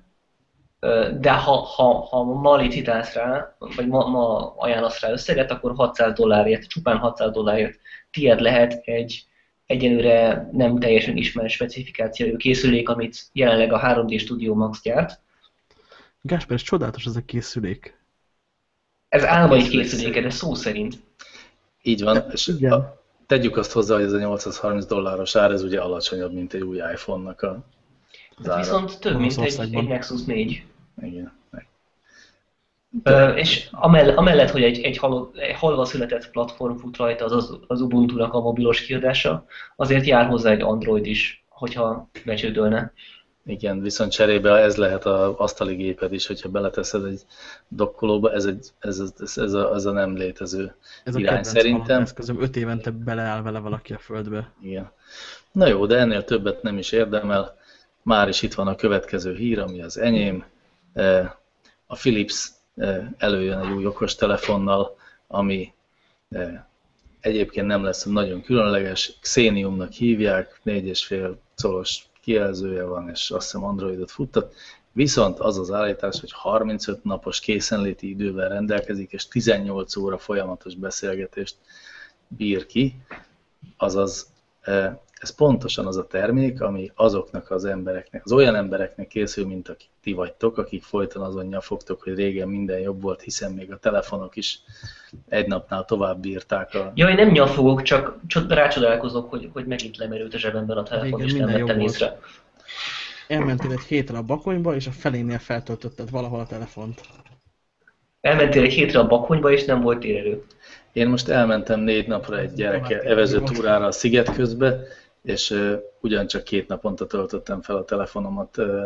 eh, de ha, ha, ha ma licitálsz rá, vagy ma, ma ajánlasz rá összeget, akkor 600 dollárért, csupán 600 dollárért tied lehet egy egyelőre nem teljesen ismert specifikációjú készülék, amit jelenleg a 3D Studio Max gyárt. Gásper, ez csodálatos ez a készülék. Ez álmai készüléke, de szó szerint. Így van, és Igen. A, tegyük azt hozzá, hogy ez a 830 dolláros ár, ez ugye alacsonyabb, mint egy új iPhone-nak a az Viszont több, mint egy, egy Nexus 4. Igen. És amellett, amellett, hogy egy, egy, halott, egy halva született platform fut rajta, az, az, az Ubuntu-nak a mobilos kiadása, azért jár hozzá egy Android is, hogyha becsődölne. Igen, viszont cserébe ez lehet az asztali géped is, hogyha beleteszed egy dokkolóba, ez, egy, ez, ez, ez, a, ez a nem létező Ez a irány kedvenc szerintem. eszközöm, öt évente beleáll vele valaki a földbe. Igen. Na jó, de ennél többet nem is érdemel. Már is itt van a következő hír, ami az enyém. A Philips előjön egy új okostelefonnal, ami eh, egyébként nem lesz nagyon különleges. Xeniumnak hívják, 4,5 colos kijelzője van, és azt hiszem Androidot futtat. Viszont az az állítás, hogy 35 napos készenléti idővel rendelkezik, és 18 óra folyamatos beszélgetést bír ki, azaz ez pontosan az a termék, ami azoknak az embereknek, az olyan embereknek készül, mint akik ti vagytok, akik folyton azon nyafogtok, hogy régen minden jobb volt, hiszen még a telefonok is egy napnál tovább bírták a... Jaj, nem nyafogok, csak csod- rácsodálkozok, hogy, hogy megint lemerült a zsebemben a telefon, Igen, és nem minden vettem észre. Elmentél egy hétre a bakonyba, és a felénél feltöltötted valahol a telefont. Elmentél egy hétre a bakonyba, és nem volt térerő. Én most elmentem négy napra egy gyereke evező túrára a sziget közbe, és uh, ugyancsak két naponta töltöttem fel a telefonomat, uh,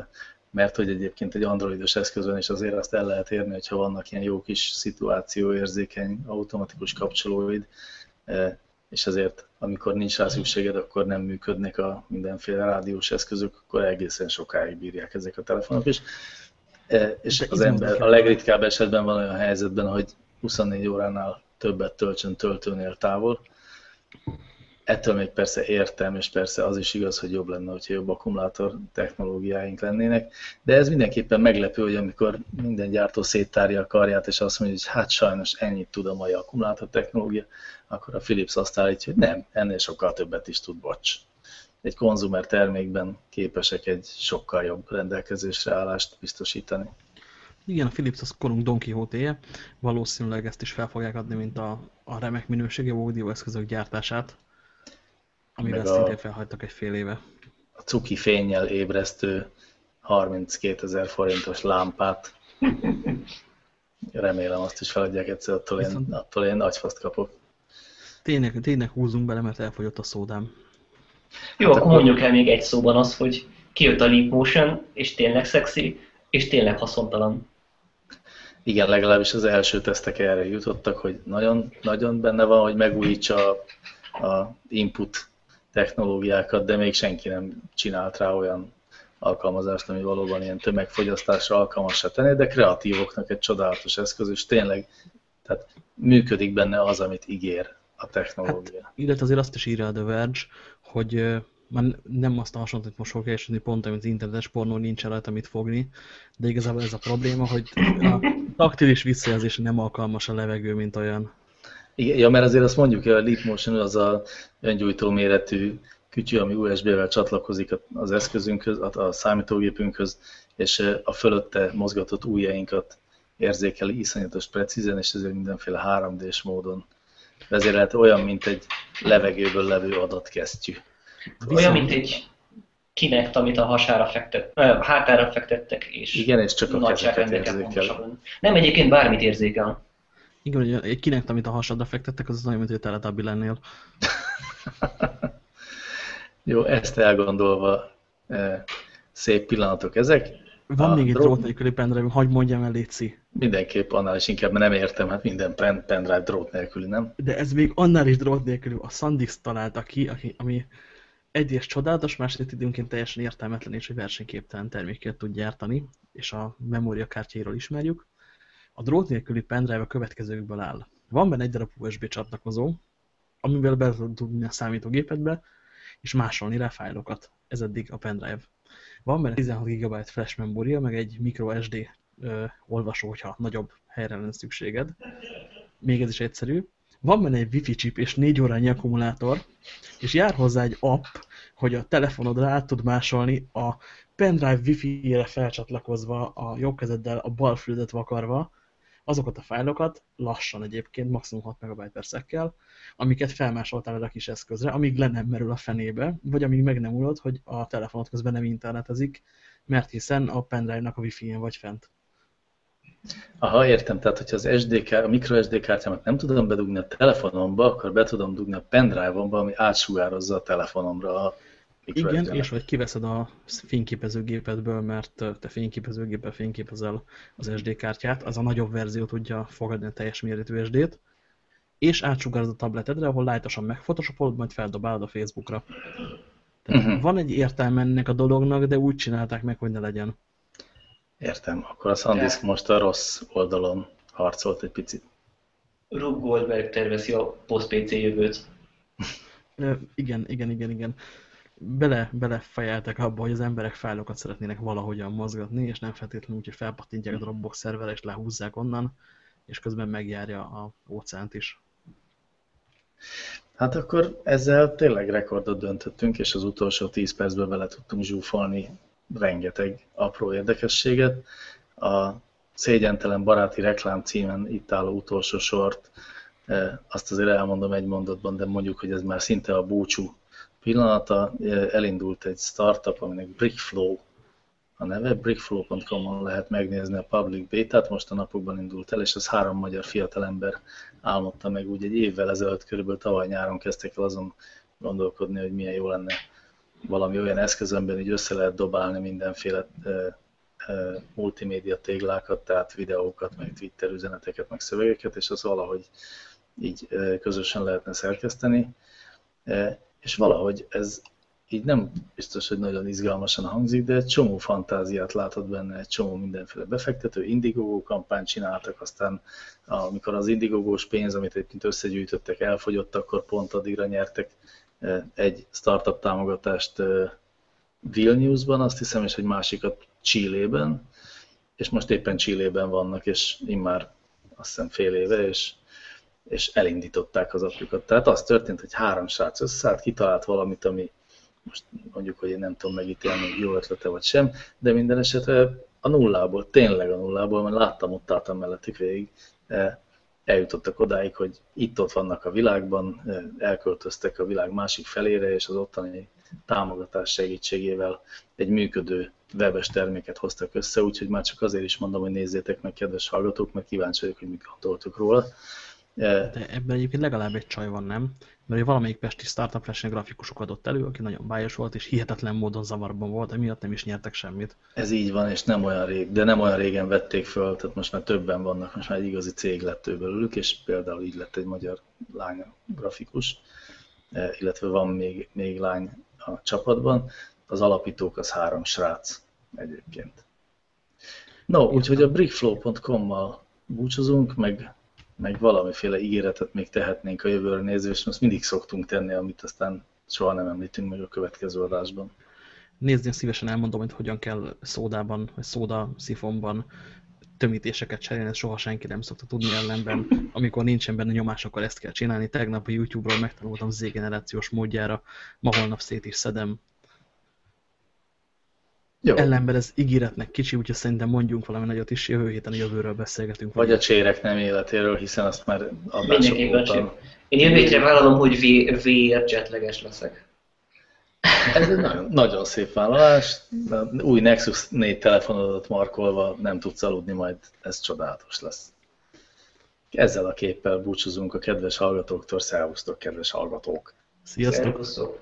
mert hogy egyébként egy androidos eszközön is azért azt el lehet érni, hogyha vannak ilyen jó kis szituációérzékeny automatikus kapcsolóid, uh, és azért amikor nincs rá szükséged, akkor nem működnek a mindenféle rádiós eszközök, akkor egészen sokáig bírják ezek a telefonok is. És De az ember a legritkább esetben van olyan helyzetben, hogy 24 óránál többet töltsön töltőnél távol. Ettől még persze értem, és persze az is igaz, hogy jobb lenne, hogyha jobb akkumulátor technológiáink lennének, de ez mindenképpen meglepő, hogy amikor minden gyártó széttárja a karját, és azt mondja, hogy hát sajnos ennyit tud a mai akkumulátor technológia, akkor a Philips azt állítja, hogy nem, ennél sokkal többet is tud, bocs. Egy konzumer termékben képesek egy sokkal jobb rendelkezésre állást biztosítani. Igen, a Philips az korunk Don quixote valószínűleg ezt is fel fogják adni, mint a, a remek minőségű audioeszközök gyártását, amivel Meg a- szintén felhagytak egy fél éve. a cuki fényjel ébresztő 32 ezer forintos lámpát. Remélem azt is feladják egyszer, attól én, Viszont- attól én agyfaszt kapok. Tényleg, tényleg húzunk bele, mert elfogyott a szódám. Jó, Hát akkor- mondjuk el még egy szóban az, hogy kijött a Leap Motion, és tényleg szexi, és tényleg haszontalan. Igen, legalábbis az első tesztek erre jutottak, hogy nagyon, nagyon benne van, hogy megújítsa a, a input technológiákat, de még senki nem csinált rá olyan alkalmazást, ami valóban ilyen tömegfogyasztásra alkalmasra tenni, de kreatívoknak egy csodálatos eszköz, és tényleg tehát működik benne az, amit ígér a technológia. Illetve azért azt is írja a The Verge, hogy ö, már nem azt a hasonlatot most fogok keresni, pont amit az internetes pornó nincs rajta mit fogni, de igazából ez a probléma, hogy a taktilis visszajelzés nem alkalmas a levegő, mint olyan. Igen, ja, mert azért azt mondjuk, hogy a Leap Motion az a öngyújtó méretű kütyű, ami USB-vel csatlakozik az eszközünkhöz, a számítógépünkhöz, és eh, a fölötte mozgatott ujjainkat érzékeli iszonyatos precízen, és ezért mindenféle 3D-s módon vezérelt, olyan, mint egy levegőből levő adatkesztyű. Olyan, mint egy kinek, amit a hasára fektet, ö, hátára fektettek, és Igen, és csak a kezeket érzékel. Nem, egyébként bármit érzékel. Igen, hogy egy kinek, amit a hasadra fektettek, az az olyan, mint hogy teletabi lennél. Jó, ezt elgondolva eh, szép pillanatok ezek. Van A még egy dró- drót nélküli pendrive, hagyd mondjam el, Léci. Mindenképp annál is inkább, mert nem értem, hát minden pen, pendrive drót nélküli, nem? De ez még annál is drót nélküli. A Sandix találta ki, aki, ami egyrészt csodálatos, másrészt időnként teljesen értelmetlen és egy versenyképtelen terméket tud gyártani, és a memóriakártyáiról ismerjük. A drót nélküli pendrive a következőkből áll. Van benne egy darab USB csatlakozó, amivel be tudod dugni a számítógépedbe, és másolni rá fájlokat. Ez eddig a pendrive. Van benne 16 GB flash memória, meg egy micro SD ö, olvasó, hogyha nagyobb helyre lenne szükséged. Még ez is egyszerű. Van benne egy wifi chip és 4 órányi akkumulátor, és jár hozzá egy app, hogy a telefonodra át tud másolni a pendrive wifi-re felcsatlakozva a jobb kezeddel a bal füledet vakarva, azokat a fájlokat, lassan egyébként, maximum 6 MB per szekkel, amiket felmásoltál erre a kis eszközre, amíg le nem merül a fenébe, vagy amíg meg nem unod, hogy a telefonod közben nem internetezik, mert hiszen a pendrive-nak a wifi-en vagy fent. Aha, értem. Tehát, hogyha az SD a micro SD kártyámat nem tudom bedugni a telefonomba, akkor be tudom dugni a pendrive-omba, ami átsugározza a telefonomra a Igen, és hogy kiveszed a fényképezőgépedből, mert te fényképezőgéppel fényképezel az SD kártyát, az a nagyobb verzió tudja fogadni a teljes méretű SD-t, és átsugárod a tabletedre, ahol lájtosan megfotoshopolod, majd feldobálod a Facebookra. Tehát uh -huh. van egy értelme ennek a dolognak, de úgy csinálták meg, hogy ne legyen. Értem. Akkor a SanDisk most a rossz oldalon harcolt egy picit. Rube Goldberg tervezi a post-PC jövőt. igen, igen, igen, igen. Bele, belefejeltek abba, hogy az emberek fájlokat szeretnének valahogyan mozgatni, és nem feltétlenül úgy, hogy felpattintják a Dropbox szerverre, és lehúzzák onnan, és közben megjárja a óceánt is. Hát akkor ezzel tényleg rekordot döntöttünk, és az utolsó 10 percben bele tudtunk zsúfolni rengeteg apró érdekességet. A szégyentelen baráti reklám címen itt álló utolsó sort, e, azt azért elmondom egy mondatban, de mondjuk, hogy ez már szinte a búcsú pillanata. E, elindult egy startup, aminek Brickflow a neve, brickflow.com-on lehet megnézni a public beta-t, most a napokban indult el, és az három magyar fiatalember álmodta meg úgy egy évvel ezelőtt, körülbelül tavaly nyáron kezdtek el azon gondolkodni, hogy milyen jó lenne valami olyan eszközömben így össze lehet dobálni mindenféle multimédia téglákat, tehát videókat, meg Twitter üzeneteket, meg szövegeket, és az valahogy így közösen lehetne szerkeszteni. És valahogy ez így nem biztos, hogy nagyon izgalmasan hangzik, de egy csomó fantáziát látott benne, egy csomó mindenféle befektető, Indiegogo kampányt csináltak, aztán amikor az Indiegogós pénz, amit egyébként összegyűjtöttek, elfogyott, akkor pont addigra nyertek egy startup támogatást Vilniusban, azt hiszem, és egy másikat Chilében, és most éppen Chilében vannak, és immár azt hiszem fél éve, és, és elindították az apjukat. Tehát az történt, hogy három srác összeállt, kitalált valamit, ami most mondjuk, hogy én nem tudom megítélni, jó ötlete vagy sem, de minden esetre a nullából, tényleg a nullából, mert láttam, ott álltam mellettük végig, eljutottak odáig, hogy itt-ott vannak a világban, elköltöztek a világ másik felére, és az ottani támogatás segítségével egy működő webes terméket hoztak össze, úgyhogy már csak azért is mondom, hogy nézzétek meg, kedves hallgatók, mert kíváncsi vagyok, hogy mit gondoltok róla. De ebben egyébként legalább egy csaj van, nem? Mert valamelyik pesti startup verseny grafikusok adott elő, aki nagyon bájos volt, és hihetetlen módon zavarban volt, emiatt nem is nyertek semmit. Ez így van, és nem olyan rég, de nem olyan régen vették föl, tehát most már többen vannak, most már egy igazi cég lett ő belőlük, és például így lett egy magyar lány grafikus, illetve van még, még lány a csapatban. Az alapítók az három srác egyébként. No, úgyhogy a brickflow.com-mal búcsúzunk, meg meg valamiféle ígéretet még tehetnénk a jövőre nézve, és most mindig szoktunk tenni, amit aztán soha nem említünk meg a következő adásban. Nézni, szívesen elmondom, hogy hogyan kell szódában, vagy szóda szifonban tömítéseket cserélni, ezt soha senki nem szokta tudni ellenben. Amikor nincsen benne nyomás, akkor ezt kell csinálni. Tegnap a YouTube-ról megtanultam Z-generációs módjára, ma holnap szét is szedem, jó. Ellenben ez ígéretnek kicsi, úgyhogy szerintem mondjunk valami nagyot is, jövő héten a jövőről beszélgetünk. Vagy a csérek nem életéről, hiszen azt már adások óta... Én jövő hétre vállalom, hogy VR jetleges leszek. Ez egy nagyon, nagyon szép vállalás. Új Nexus 4 telefonodat markolva nem tudsz aludni, majd ez csodálatos lesz. Ezzel a képpel búcsúzunk a kedves hallgatóktól. Szervusztok, kedves hallgatók! Sziasztok! Szervusztok.